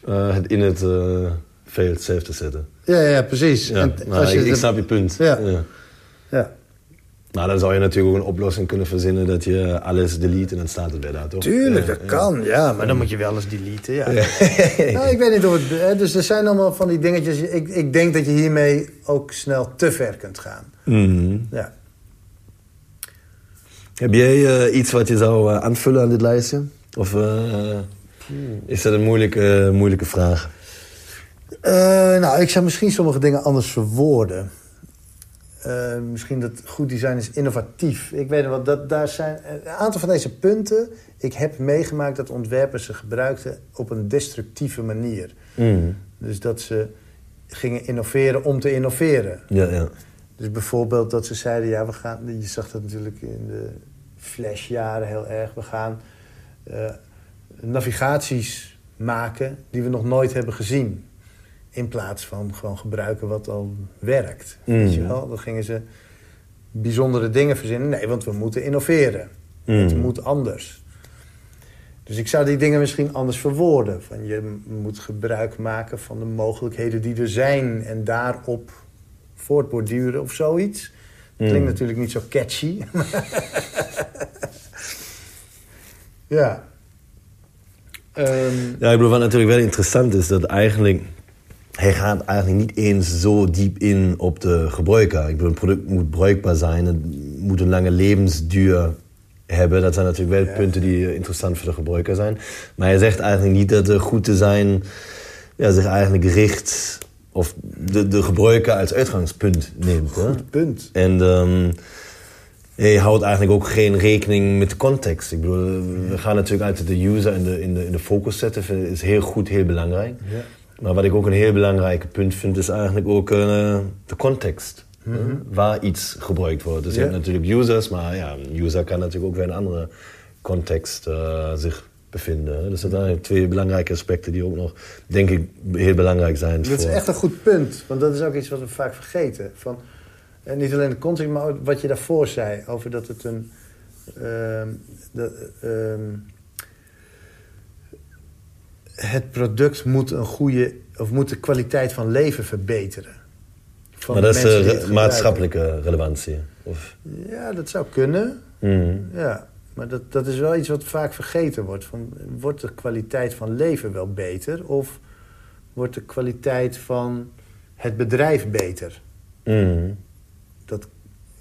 eh, het in het eh veld zelf te zetten. Ja, ja, precies. Ja, En maar als je ik, ik snap je punt. Ja. Ja, Nou, dan zou je natuurlijk ook een oplossing kunnen verzinnen dat je alles delete en dan staat het weer daar, toch? tuurlijk, Ja, dat ja. kan. Ja, maar dan moet je wel eens deleten. Ja. nou, [laughs] ik weet niet of het... hè, Dus er zijn allemaal van die dingetjes. Ik, ik denk dat je hiermee ook snel te ver kunt gaan. Mhm. Ja. Heb jij eh, iets wat je zou eh, aanvullen aan dit lijstje? Of eh, is dat een moeilijke, moeilijke vraag? Eh, nou, ik zou misschien sommige dingen anders verwoorden. Eh, misschien dat goed design is innovatief. Ik weet wel, dat, daar zijn een aantal van deze punten... ik heb meegemaakt dat ontwerpers ze gebruikten op een destructieve manier. Mhm. Dus dat ze gingen innoveren om te innoveren. Ja, ja. Dus bijvoorbeeld dat ze zeiden, ja, we gaan... Je zag dat natuurlijk in de flashjaren heel erg. We gaan eh, navigaties maken die we nog nooit hebben gezien. In plaats van gewoon gebruiken wat al werkt. Weet je wel? Dan gingen ze bijzondere dingen verzinnen. Nee, want we moeten innoveren. Het moet anders. Dus ik zou die dingen misschien anders verwoorden. Van je moet gebruik maken van de mogelijkheden die er zijn... en daarop voortborduren of zoiets. Klinkt natuurlijk niet zo catchy. [laughs] ja. Ja, ik bedoel, wat natuurlijk wel interessant is, dat eigenlijk... Hij gaat eigenlijk niet eens zo diep in op de gebruiker. Ik bedoel, een product moet bruikbaar zijn. Het moet een lange levensduur hebben. Dat zijn natuurlijk wel punten die interessant voor de gebruiker zijn. Maar hij zegt eigenlijk niet dat het goed design ja, zich eigenlijk richt... of de, de gebruiker als uitgangspunt neemt. Hè? Goed punt. En ehm je houdt eigenlijk ook geen rekening met de context. Ik bedoel, we gaan natuurlijk altijd de user in de, in de, in de focus zetten. Dat is heel goed, heel belangrijk. Ja. Maar wat ik ook een heel belangrijk punt vind, is eigenlijk ook eh, de context. hè, Waar iets gebruikt wordt. Dus je hebt natuurlijk users, maar ja, een user kan natuurlijk ook weer in een andere context eh, zich bevinden. Dus dat zijn eigenlijk twee belangrijke aspecten die ook nog, denk ik, heel belangrijk zijn. Dat is echt een goed punt. Want dat is ook iets wat we vaak vergeten. Van, en niet alleen de context, maar ook wat je daarvoor zei. Over dat het een... ehm, dat, ehm, het product moet een goede... Of moet de kwaliteit van leven verbeteren. Van maar dat is die de re- maatschappelijke relevantie. Of, Ja, dat zou kunnen. Mhm. Ja, maar dat, dat is wel iets wat vaak vergeten wordt. Van, wordt de kwaliteit van leven wel beter? Of wordt de kwaliteit van het bedrijf beter? Mhm. Dat,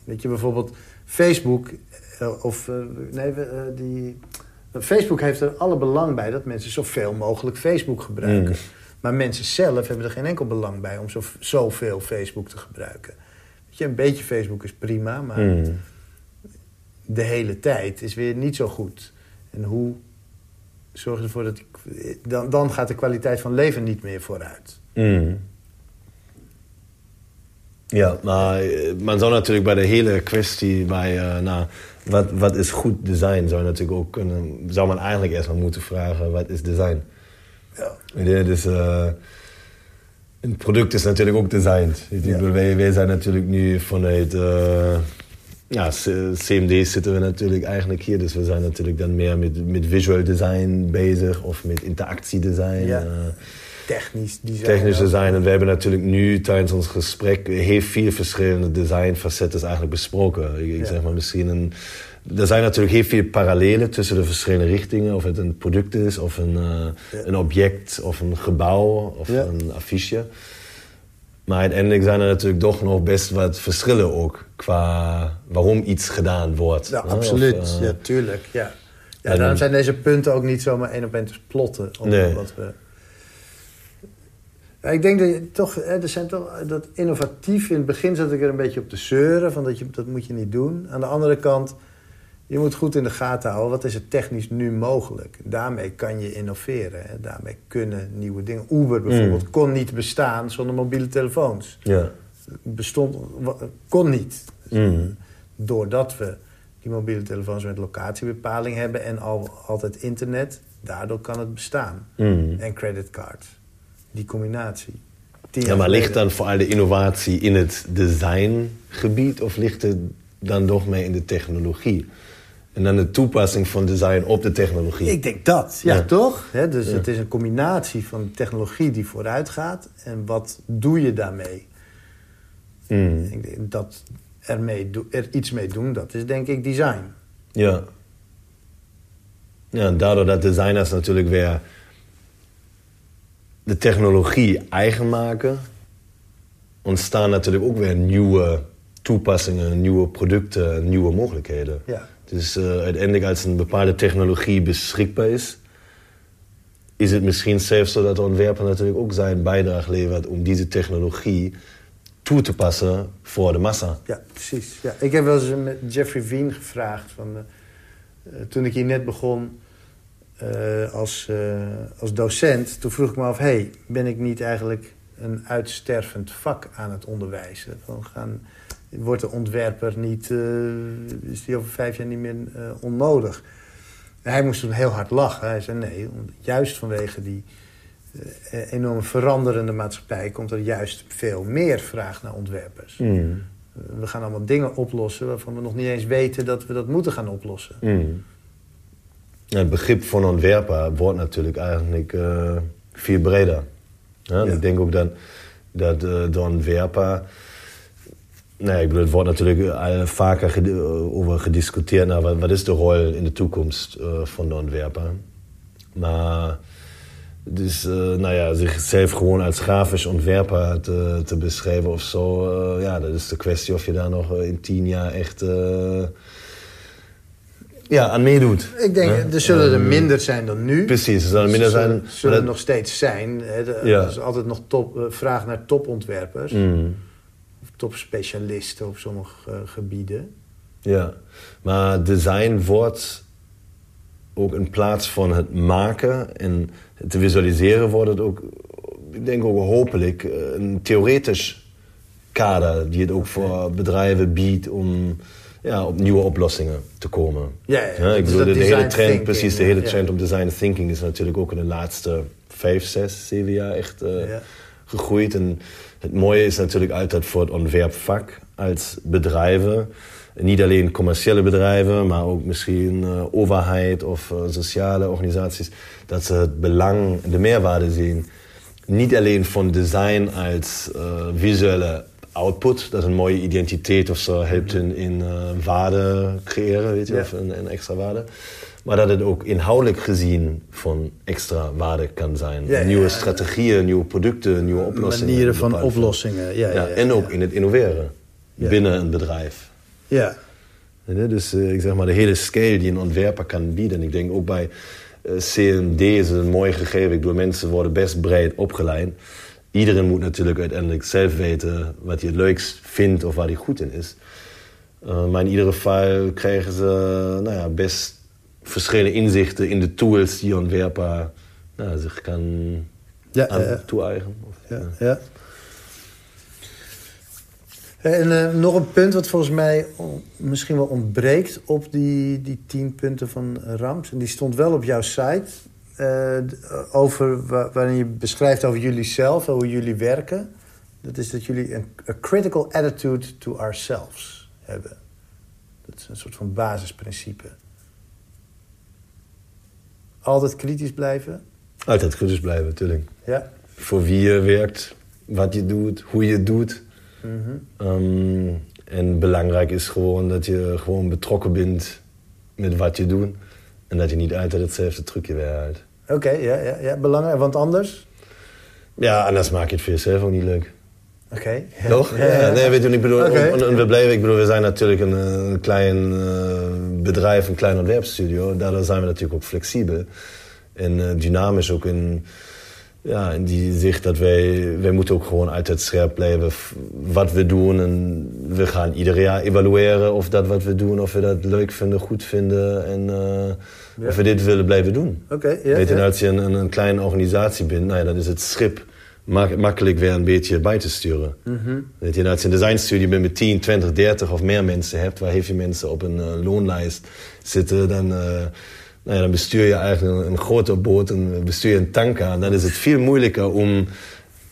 weet je, bijvoorbeeld Facebook... eh, of, eh, nee, eh, die... Facebook heeft er alle belang bij dat mensen zoveel mogelijk Facebook gebruiken. Mm. Maar mensen zelf hebben er geen enkel belang bij om zo, zoveel Facebook te gebruiken. Weet je, een beetje Facebook is prima, maar Mhm. de hele tijd is weer niet zo goed. En hoe zorg je ervoor dat... dan, dan gaat de kwaliteit van leven niet meer vooruit. Mm. Ja, maar eh, man zou natuurlijk bij de hele kwestie bij, nou, wat, wat is goed design, zou, natuurlijk ook kunnen, zou man eigenlijk eerst maar moeten vragen, wat is design? Ja. Je, dus, eh, een product is natuurlijk ook designed. Ik Ja. bedoel, wij, wij zijn natuurlijk nu vanuit eh, ja, CMD zitten we natuurlijk eigenlijk hier. Dus we zijn natuurlijk dan meer met, met visual design bezig of met interactiedesign. Ja. Technisch design. technisch design. En we hebben natuurlijk nu tijdens ons gesprek heel veel verschillende designfacetten eigenlijk besproken. Ik, Ja. zeg maar misschien een. Er zijn natuurlijk heel veel parallellen tussen de verschillende richtingen. Of het een product is, of een, eh, Ja. een object, of een gebouw, of Ja. een affiche. Maar uiteindelijk zijn er natuurlijk toch nog best wat verschillen ook. Qua waarom iets gedaan wordt. Ja, hè, absoluut. of, eh, ja, tuurlijk. Ja. Daarom zijn deze punten ook niet zomaar één op één te plotten. Op Nee. wat we... ja, ik denk dat je toch, hè, er zijn toch dat innovatief. In het begin zat ik er een beetje op te zeuren. Van dat, je, dat moet je niet doen. Aan de andere kant, je moet goed in de gaten houden. Wat is er technisch nu mogelijk? Daarmee kan je innoveren. Hè. Daarmee kunnen nieuwe dingen. Uber bijvoorbeeld kon niet bestaan zonder mobiele telefoons. Ja. Bestond, kon niet. Mm. Doordat we die mobiele telefoons met locatiebepaling hebben en al, altijd internet, daardoor kan het bestaan. Mm. En creditcards. Die combinatie. Tien Ja, maar ligt dan vooral de innovatie in het designgebied of ligt het dan toch meer in de technologie? En dan de toepassing van design op de technologie? Ik denk dat, ja, Ja. toch? Dus Ja. het is een combinatie van technologie die vooruit gaat. En wat doe je daarmee? Mm. Ik denk dat ermee do- er iets mee doen, dat is denk ik design. Ja. Ja, en daardoor dat designers natuurlijk weer de technologie eigen maken, ontstaan natuurlijk ook weer nieuwe toepassingen, nieuwe producten, nieuwe mogelijkheden. Ja. Dus eh, uiteindelijk als een bepaalde technologie beschikbaar is, is het misschien zelfs zo dat de ontwerper natuurlijk ook zijn bijdrage levert om deze technologie toe te passen voor de massa. Ja, precies. Ja, ik heb wel eens met Jeffrey Veen gevraagd. Van, eh, eh, toen ik hier net begon eh, als, eh, als docent, toen vroeg ik me af: hey, ben ik niet eigenlijk een uitstervend vak aan het onderwijzen? Van gaan, wordt de ontwerper niet, eh, is die over vijf jaar niet meer onnodig? En hij moest toen heel hard lachen. Hij zei: nee, juist vanwege die enorme veranderende maatschappij komt er juist veel meer vraag naar ontwerpers. Mm. We gaan allemaal dingen oplossen waarvan we nog niet eens weten dat we dat moeten gaan oplossen. Mm. Het begrip van ontwerper wordt natuurlijk eigenlijk uh, veel breder. Ja, Ja. Ik denk ook dat, dat uh, de ontwerper... Nee, ik bedoel, het wordt natuurlijk al vaker ged- over gediscuteerd... Nou, wat, wat is de rol in de toekomst uh, van de ontwerper? Maar dus, nou ja, zichzelf gewoon als grafisch ontwerper te, te beschrijven of zo... Ja, dat is de kwestie of je daar nog in tien jaar echt... Ja, aan meedoet. Ik denk, Ja. er zullen er Ehm, minder zijn dan nu. Precies, er zullen minder Ze zijn. zullen, zullen dat- nog steeds zijn. hè. De- Ja. Er is altijd nog top, eh, vraag naar topontwerpers. Mm, Of topspecialisten op sommige eh, gebieden. ja, maar design wordt ook in plaats van het maken en het te visualiseren, wordt het ook, ik denk ook hopelijk, eh, een theoretisch kader die het ook voor bedrijven biedt om ja, op nieuwe oplossingen te komen. Ja, ja, ik dus bedoel, de, hele trend, thinking, precies, de hele trend om design thinking is natuurlijk ook in de laatste vijf, zes, zeven jaar echt eh, gegroeid. En het mooie is natuurlijk altijd voor het ontwerpvak als bedrijven, niet alleen commerciële bedrijven, maar ook misschien eh, overheid of eh, sociale organisaties, dat ze het belang de meerwaarde zien. Niet alleen van design als visuele output, dat een mooie identiteit of zo helpt in, in eh, waarde creëren, weet je, Ja. of een, een extra waarde. Maar dat het ook inhoudelijk gezien van extra waarde kan zijn. Ja, nieuwe ja. strategieën, nieuwe producten, nieuwe oplossingen. Manieren van oplossingen. Ja, ja, Ja, ja, en ook in het innoveren binnen een bedrijf. Ja, Dus eh, ik zeg maar de hele scale die een ontwerper kan bieden. Ik denk ook bij eh, CMD is het een mooi gegeven. Ik bedoel, mensen worden best breed opgeleid. Iedereen moet natuurlijk uiteindelijk zelf weten wat hij het leukst vindt of waar hij goed in is. Eh, maar in ieder geval krijgen ze nou ja, best verschillende inzichten in de tools die ontwerper nou, zich kan ja, aan ja, toe-eigenen. Of, Ja, ja. ja. En eh, nog een punt wat volgens mij misschien wel ontbreekt op die, die tien punten van Rams. En die stond wel op jouw site. Eh, over, wa- waarin je beschrijft over jullie zelf hoe jullie werken. Dat is dat jullie een critical attitude to ourselves hebben. Dat is een soort van basisprincipe. Altijd kritisch blijven. Altijd kritisch blijven, natuurlijk. Ja. Voor wie je werkt, wat je doet, hoe je het doet. Mhm. Um, en belangrijk is gewoon dat je gewoon betrokken bent met wat je doet. En dat je niet altijd hetzelfde trucje weer haalt. Oké, ja, ja, ja, belangrijk. Want anders? Ja, anders maak je het voor jezelf ook niet leuk. Oké. ja. Toch? Ja, nee, weet je, ik bedoel, Oké. en- en we blijven, ik bedoel, we zijn natuurlijk een, eh, een klein eh, bedrijf, een klein ontwerpstudio. Daardoor zijn we natuurlijk ook flexibel. En eh, dynamisch ook in, ja, in die zicht dat wij, wij moeten ook gewoon altijd scherp blijven wat we doen. En we gaan ieder jaar evalueren of dat wat we doen, of we dat leuk vinden, goed vinden. En eh, Ja. of we dit willen blijven doen. Oké, ja, Weet je, ja. als je een, een, kleine organisatie bent, nou ja, dan is het schip mak- makkelijk weer een beetje bij te sturen. Mhm. Weet je, als je een designstudio bent met 10, 20, 30 of meer mensen hebt, waar heel veel mensen op een eh, loonlijst zitten, dan, eh, nou ja, dan bestuur je eigenlijk een, een grote boot en bestuur je een tanker. En dan is het veel moeilijker om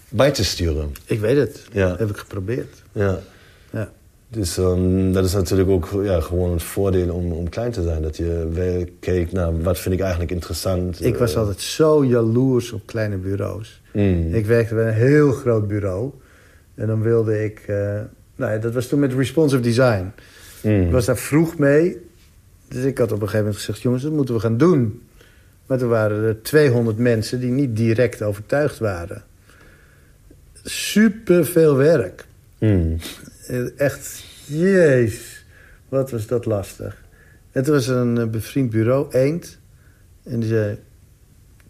bij te sturen. Ik weet het. Ja. Heb ik geprobeerd. Ja. Ja. Dus ehm, dat is natuurlijk ook ja, gewoon het voordeel om, om klein te zijn. Dat je wel kijkt naar wat vind ik eigenlijk interessant. Ik was Eh, altijd zo jaloers op kleine bureaus. mm. Ik werkte bij een heel groot bureau. En dan wilde ik... eh, nou ja, dat was toen met responsive design. Mm. Ik was daar vroeg mee. Dus ik had op een gegeven moment gezegd... jongens, dat moeten we gaan doen. Maar toen waren er 200 mensen die niet direct overtuigd waren. Super veel werk. Mm. Eh, Echt, jeez, wat was dat lastig. Het was een eh, bevriend bureau, Eend. En die zei, een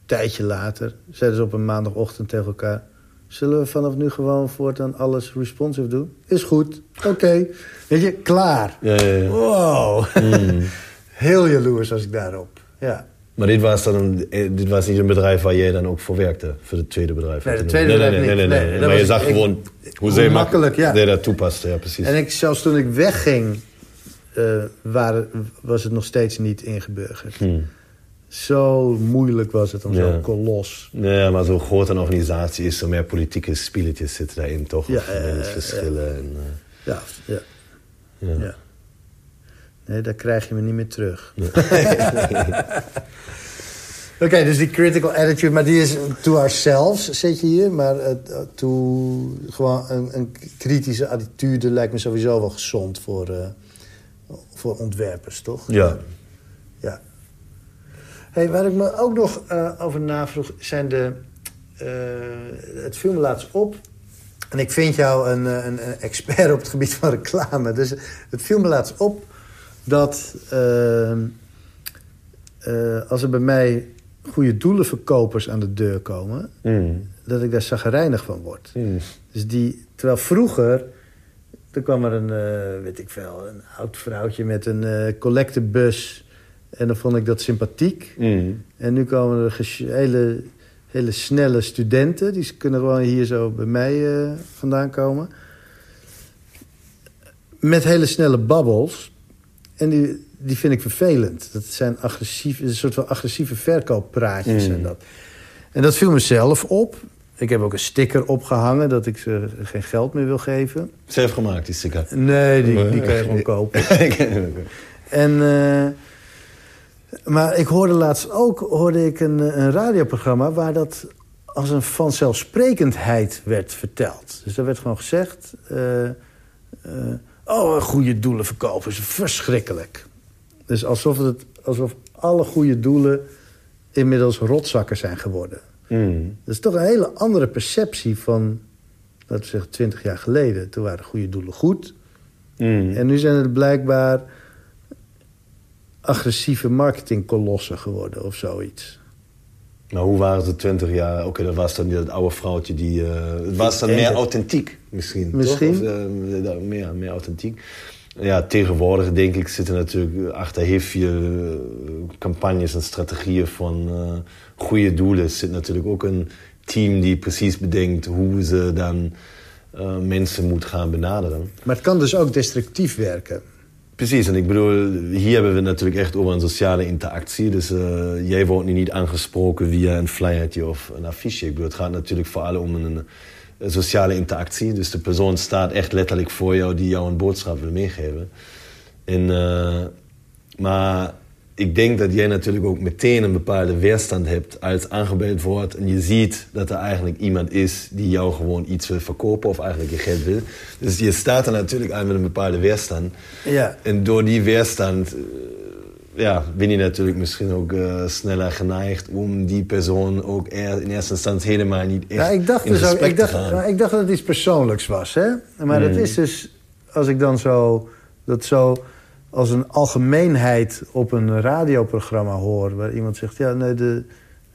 tijdje later, zeiden ze op een maandagochtend tegen elkaar... zullen we vanaf nu gewoon voortaan alles responsive doen? Is goed, oké. Weet je, klaar. Ja, ja, ja. Wow. Mm. [laughs] Heel jaloers was ik daarop. Ja. Maar dit was, dan een, eh, dit was niet een bedrijf waar jij dan ook voor werkte? Voor het tweede bedrijf? Nee, het tweede nee, bedrijf nee, nee, niet. nee, Nee, Maar je zag gewoon hoe, zij makkelijk, ja. Dat toepaste, ja precies. En ik, zelfs toen ik wegging, eh, was het nog steeds niet ingeburgerd. Hmm. Zo moeilijk was het om zo'n kolos. Nee, maar zo'n grote organisatie is zo meer politieke spelletjes zitten daarin, toch? Ja, Of ja, ja, meningsverschillen. En, Ja, ja, ja. ja. Nee, daar krijg je me niet meer terug. [laughs] [laughs] Oké, dus die critical attitude, maar die is to ourselves, zet je hier. Maar uh, to, gewoon een, een kritische attitude lijkt me sowieso wel gezond voor, uh, voor ontwerpers, toch? Ja. ja. Hey, waar ik me ook nog uh, over navroeg, zijn de... Het viel me laatst op. En ik vind jou een, een, een, expert op het gebied van reclame. Dus het viel me laatst op dat... Uh, als er bij mij goede doelenverkopers aan de deur komen... Mm. dat ik daar zagrijnig van word. Mm. Dus die, terwijl vroeger... er kwam er een, uh, weet ik veel, een oud vrouwtje met een uh, collectebus... en dan vond ik dat sympathiek. Mm. En nu komen er hele, hele snelle studenten... die kunnen gewoon hier zo bij mij vandaan komen... met hele snelle babbels... En die, die vind ik vervelend. Dat zijn agressief, een soort van agressieve verkooppraatjes Mm. en dat. En dat viel mezelf op. Ik heb ook een sticker opgehangen dat ik ze geen geld meer wil geven. Zelf gemaakt, die sticker? Nee, die, die kan je gewoon [laughs] kopen. en, uh, maar ik hoorde laatst ook hoorde ik een, een radioprogramma... waar dat als een vanzelfsprekendheid werd verteld. Dus daar werd gewoon gezegd... Uh, uh, Oh, goede doelen verkopen is verschrikkelijk. Dus alsof, het, alsof alle goede doelen inmiddels rotzakken zijn geworden. Mm. Dat is toch een hele andere perceptie van, laten we zeggen, twintig jaar geleden. Toen waren goede doelen goed. Mm. En nu zijn het blijkbaar agressieve marketingkolossen geworden of zoiets. Maar hoe waren ze twintig jaar? Oké, okay, dat was dan dat oude vrouwtje die... Uh, het was dan meer authentiek misschien, Misschien. Toch? Of, uh, meer, meer authentiek. Ja, tegenwoordig denk ik zitten natuurlijk achter heel veel campagnes en strategieën van goede doelen. zit natuurlijk ook een team die precies bedenkt hoe ze dan uh, mensen moet gaan benaderen. Maar het kan dus ook destructief werken. Precies, en ik bedoel, hier hebben we natuurlijk echt over een sociale interactie. Dus uh, jij wordt nu niet aangesproken via een flyertje of een affiche. Ik bedoel, het gaat natuurlijk vooral om een, sociale interactie. Dus de persoon staat echt letterlijk voor jou die jou een boodschap wil meegeven. En, uh, maar ik denk dat jij natuurlijk ook meteen een bepaalde weerstand hebt als aangebeld wordt. En je ziet dat er eigenlijk iemand is die jou gewoon iets wil verkopen of eigenlijk je geld wil. Dus je staat er natuurlijk aan met een bepaalde weerstand. Ja. En door die weerstand uh, ja, ben je natuurlijk misschien ook uh, sneller geneigd om die persoon ook er, in eerste instantie helemaal niet echt ja, ik dacht in dus ook, ik dacht, te gaan. nou, ik dacht dat het iets persoonlijks was, hè? Maar mm. dat is dus, als ik dan zo, dat zo als een algemeenheid op een radioprogramma hoor... waar iemand zegt, ja, nee, de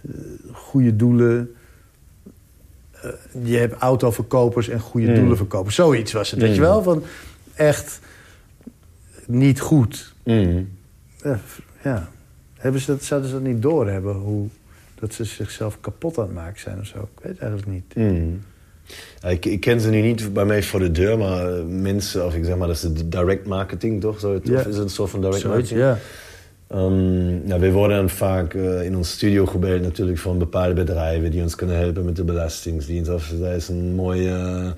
uh, goede doelen... Uh, je hebt autoverkopers en goede mm. doelenverkopers. Zoiets was het, mm. weet je wel? Van echt niet goed. Mm. Ja, ja. Hebben ze dat, zouden ze dat niet doorhebben? Hoe, dat ze zichzelf kapot aan het maken zijn of zo? Ik weet het eigenlijk niet. Ik, ik, ken ze nu niet bij mij voor de deur, maar mensen, of ik zeg maar, dat is de direct marketing toch? Zo. Of is het een soort van direct Zoiets, marketing? ja. Um, ja, we worden dan vaak uh, in ons studio gebeld natuurlijk van bepaalde bedrijven die ons kunnen helpen met de belastingsdienst. Of er is een mooie uh,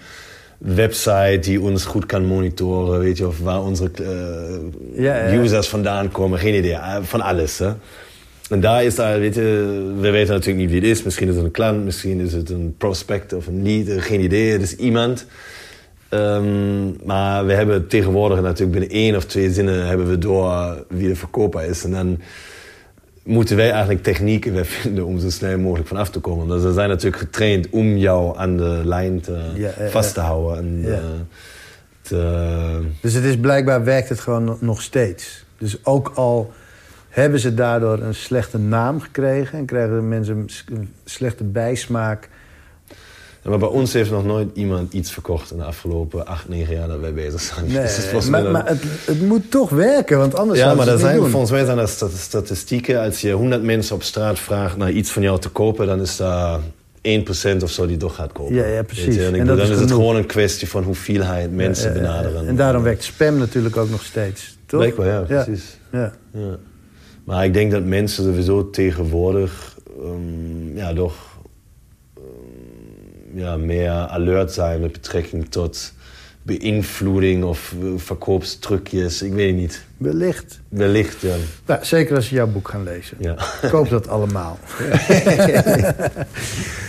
website die ons goed kan monitoren, weet je, of waar onze uh, ja, ja. users vandaan komen. Geen idee, van alles. Hè? En daar is daar, weet je, we weten natuurlijk niet wie het is. Misschien is het een klant, misschien is het een prospect of een lead, geen idee. Het is iemand. Um, maar we hebben tegenwoordig natuurlijk binnen één of twee zinnen hebben we door wie de verkoper is. En dan moeten wij eigenlijk technieken weer [laughs] vinden om zo snel mogelijk vanaf te komen. Dus we zijn natuurlijk getraind om jou aan de lijn te, ja, ja, vast te houden. En, uh, te... Dus het is blijkbaar werkt het gewoon nog steeds. Dus ook al hebben ze daardoor een slechte naam gekregen... en krijgen mensen een slechte bijsmaak... Ja, maar bij ons heeft nog nooit iemand iets verkocht in de afgelopen acht, negen jaar dat wij bezig zijn. [laughs] Nee, dus het maar, maar het, het, moet toch werken, want anders Ja, maar dat zijn, doen. volgens mij zijn dat statistieken. Als je 100 mensen op straat vraagt naar iets van jou te kopen, dan is daar 1% of zo die toch gaat kopen. Ja, ja precies. En, bedoel, dan is, is, het gewoon een kwestie van hoeveelheid mensen ja, benaderen. En daarom werkt spam natuurlijk ook nog steeds, toch? Blijkbaar, ja, precies. Ja. Ja. Maar ik denk dat mensen sowieso tegenwoordig um, ja, toch um, ja, meer alert zijn met betrekking tot beïnvloeding of uh, verkoopstrucjes. Ik weet niet. Wellicht. Wellicht, ja. Nou, zeker als je jouw boek gaat lezen. ja. Koop dat allemaal. [laughs]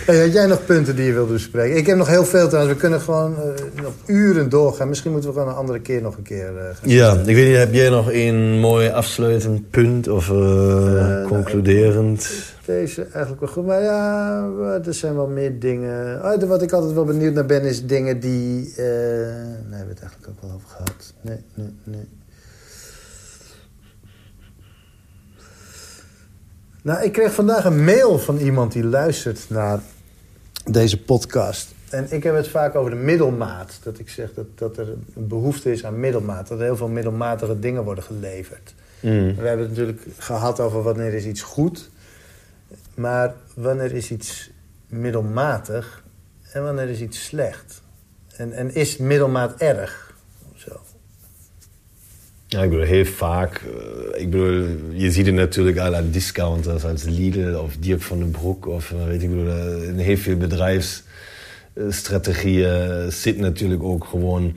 hey, had jij nog punten die je wilde bespreken? Ik heb nog heel veel trouwens. We kunnen gewoon uh, nog uren doorgaan. Misschien moeten we gewoon een andere keer nog een keer uh, gaan Ja, ik weet niet, heb jij nog een mooi afsluitend punt of uh, concluderend? Deze eigenlijk wel goed. Maar ja, er zijn wel meer dingen. Oh, wat ik altijd wel benieuwd naar ben, is dingen die... Uh, nee, we hebben het eigenlijk ook wel over gehad. Nee, nee, nee. Nou, ik kreeg vandaag een mail van iemand die luistert naar deze podcast. En ik heb het vaak over de middelmaat. Dat ik zeg dat, dat er een behoefte is aan middelmaat. Dat er heel veel middelmatige dingen worden geleverd. Mm. We hebben het natuurlijk gehad over wanneer is iets goed. Maar wanneer is iets middelmatig en wanneer is iets slecht? En, en is middelmaat erg? Zo. Ja, ik bedoel, heel vaak. Uh, ik bedoel, je ziet het natuurlijk al aan discounters als Lidl of Dirk van den Broek. Of uh, weet ik bedoel, in heel veel bedrijfsstrategieën zit natuurlijk ook gewoon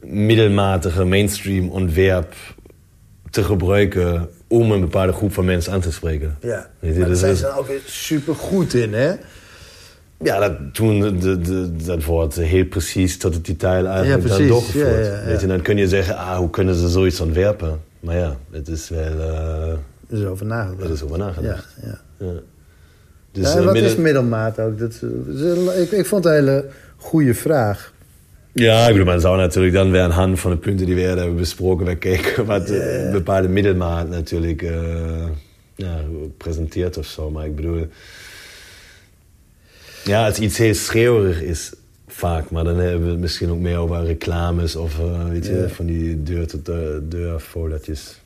middelmatige mainstream ontwerp te gebruiken om een bepaalde groep van mensen aan te spreken. Ja, maar daar dus zijn ze dan ook weer super goed in, hè? Ja, dat, toen de, de, dat wordt heel precies tot het detail eigenlijk Ja, dan doorgevoerd. Ja, ja, ja. Weet je, dan kun je zeggen, ah, hoe kunnen ze zoiets ontwerpen? Maar ja, het is wel... eh Er is over nagedacht. er is over nagedacht. Ja, ja. Ja. Dus, eh, wat midden- is middelmaat ook? Dat, ik, ik vond het een hele goede vraag. Ja, ik bedoel, man zou natuurlijk dan weer aan hand van de punten die we hebben besproken... weer kijken [laughs] wat eh, ja. bepaalde middelmaat natuurlijk eh, ja, presenteert of zo. Maar ik bedoel... Ja, als iets heel schreeuwerig is, vaak. Maar dan hebben we het misschien ook meer over reclames of eh, weet je, Ja. van die deur tot deur, deur voordatjes.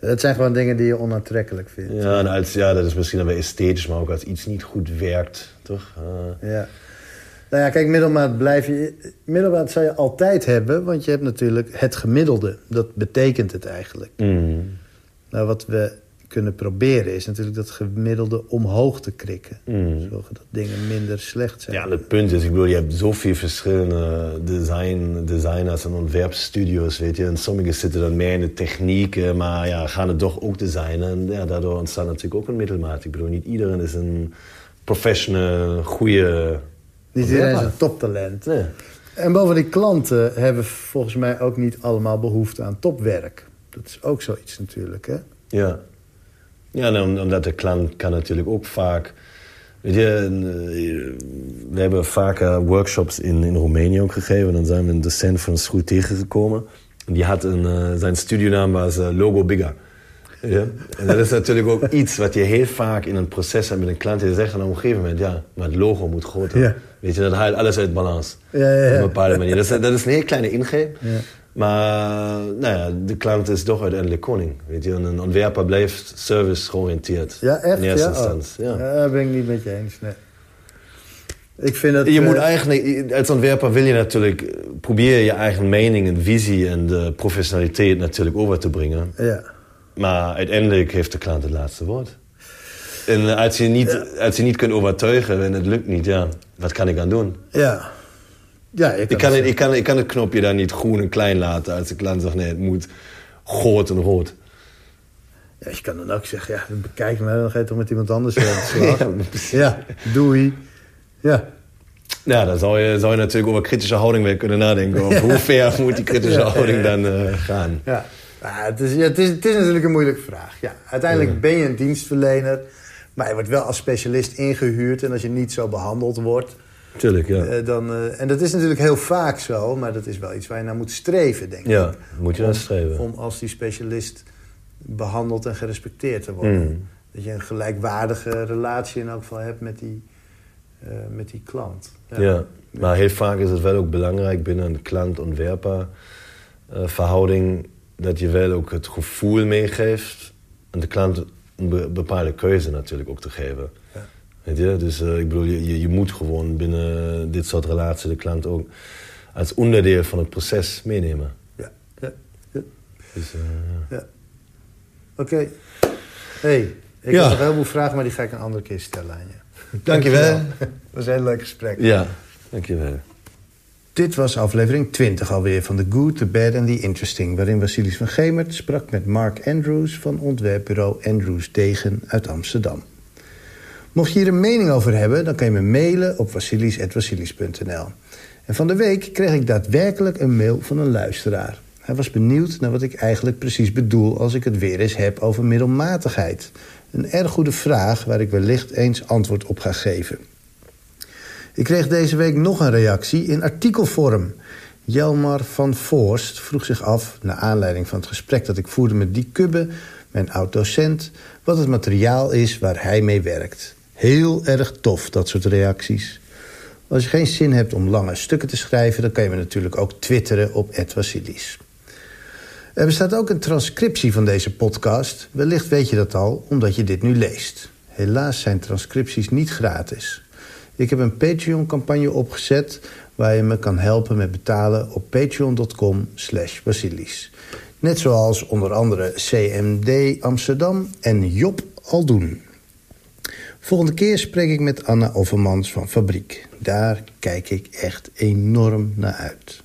Dat zijn gewoon dingen die je onaantrekkelijk vindt. Ja, en als, ja, dat is misschien dan weer esthetisch, maar ook als iets niet goed werkt, toch? Eh, Ja. Nou ja, kijk, middelmaat blijf je... Middelmaat zou je altijd hebben, want je hebt natuurlijk het gemiddelde. Dat betekent het eigenlijk. mm, Nou, wat we kunnen proberen is natuurlijk dat gemiddelde omhoog te krikken. mm. Zorgen dat dingen minder slecht zijn. Ja, het punt is, ik bedoel, je hebt zoveel verschillende design, designers en ontwerpstudio's, weet je. En sommige zitten dan meer in de techniek, maar ja, gaan het toch ook designen. En ja, daardoor ontstaat natuurlijk ook een middelmaat. Ik bedoel, niet iedereen is een professional, goede Niet iedereen is een toptalent. Nee. En boven die klanten hebben volgens mij ook niet allemaal behoefte aan topwerk. Dat is ook zoiets natuurlijk, hè? Ja. Ja, en om- omdat de klant kan natuurlijk ook vaak... Weet je, eh, we hebben vaker workshops in, in Roemenië ook gegeven. En dan zijn we een docent van een school tegengekomen. En die had een, eh, zijn studionaam was eh, Logo Bigger. Ja? En dat is natuurlijk ook [laughs] iets wat je heel vaak in een proces hebt met een klant. Die zegt dan op een gegeven moment, ja, maar het logo moet groter. Ja. Weet je, dat haalt alles uit balans. Ja, ja, ja. Op een bepaalde manier. Dat is, dat is een heel kleine ingreep. Ja. Maar nou ja, de klant is toch uiteindelijk koning. Weet je? En een ontwerper blijft service georiënteerd. Ja, echt? In eerste ja? Oh. instantie. Ja. Ja, daar ben ik niet met je eens, nee. Ik vind dat... Je eh, moet eigenlijk, als ontwerper wil je natuurlijk, probeer je eigen mening en visie en de professionaliteit natuurlijk over te brengen. Ja. Maar uiteindelijk heeft de klant het laatste woord. En als je niet, als je niet kunt overtuigen en het lukt niet, ja, wat kan ik aan doen? Ja. Ja, Ik kan, het, ik, kan, ik kan het knopje dan niet groen en klein laten als de klant zegt nee, het moet groot en rood. Ja, je kan dan ook zeggen, ja, bekijk me, dan ga je toch met iemand anders. [laughs] Ja, ja, doei. Ja. Ja, dan zou je, zou je natuurlijk over kritische houding weer kunnen nadenken. [laughs] Hoe ver moet die kritische houding dan eh, gaan? Ja. Ja, het, is, ja, het, is, het is natuurlijk een moeilijke vraag. Ja, uiteindelijk ben je een dienstverlener, maar je wordt wel als specialist ingehuurd. En als je niet zo behandeld wordt, Tuurlijk, ja. eh, dan... eh, en dat is natuurlijk heel vaak zo, maar dat is wel iets waar je naar moet streven, denk ik. Ja, moet je naar streven. Om als die specialist behandeld en gerespecteerd te worden. Mm. Dat je een gelijkwaardige relatie in elk geval hebt met die, eh, met die klant. Ja. maar heel vaak is het wel ook belangrijk binnen een klant-ontwerper verhouding dat je wel ook het gevoel meegeeft en de klant be- bepaalde keuze natuurlijk ook te geven. Ja. Weet je? Dus eh, ik bedoel, je, je, moet gewoon binnen dit soort relaties de klant ook als onderdeel van het proces meenemen. Ja. ja. ja. Dus, eh, ja. ja. Oké. hey, ik heb nog heel veel vragen, maar die ga ik een andere keer stellen aan je. Dankjewel. [laughs] Dat was een heel leuk gesprek. Ja, dankjewel. Dit was aflevering 20 alweer van The Good, The Bad and The Interesting... waarin Vasilis van Gemert sprak met Mark Andrews... van ontwerpbureau Andrews Degen uit Amsterdam. Mocht je hier een mening over hebben, dan kan je me mailen op vasilis.vasilis.nl. En van de week kreeg ik daadwerkelijk een mail van een luisteraar. Hij was benieuwd naar wat ik eigenlijk precies bedoel... als ik het weer eens heb over middelmatigheid. Een erg goede vraag waar ik wellicht eens antwoord op ga geven. Ik kreeg deze week nog een reactie in artikelvorm. Jelmar van Voorst vroeg zich af, naar aanleiding van het gesprek dat ik voerde met die Kubbe, mijn oud-docent, wat het materiaal is waar hij mee werkt. Heel erg tof, dat soort reacties. Als je geen zin hebt om lange stukken te schrijven... dan kan je me natuurlijk ook twitteren op @vasilis. Er bestaat ook een transcriptie van deze podcast. Wellicht weet je dat al, omdat je dit nu leest. Helaas zijn transcripties niet gratis. Ik heb een Patreon-campagne opgezet... waar je me kan helpen met betalen op patreon.com slash basilis. Net zoals onder andere CMD Amsterdam en Job al doen. Volgende keer spreek ik met Anna Overmans van Fabriek. Daar kijk ik echt enorm naar uit.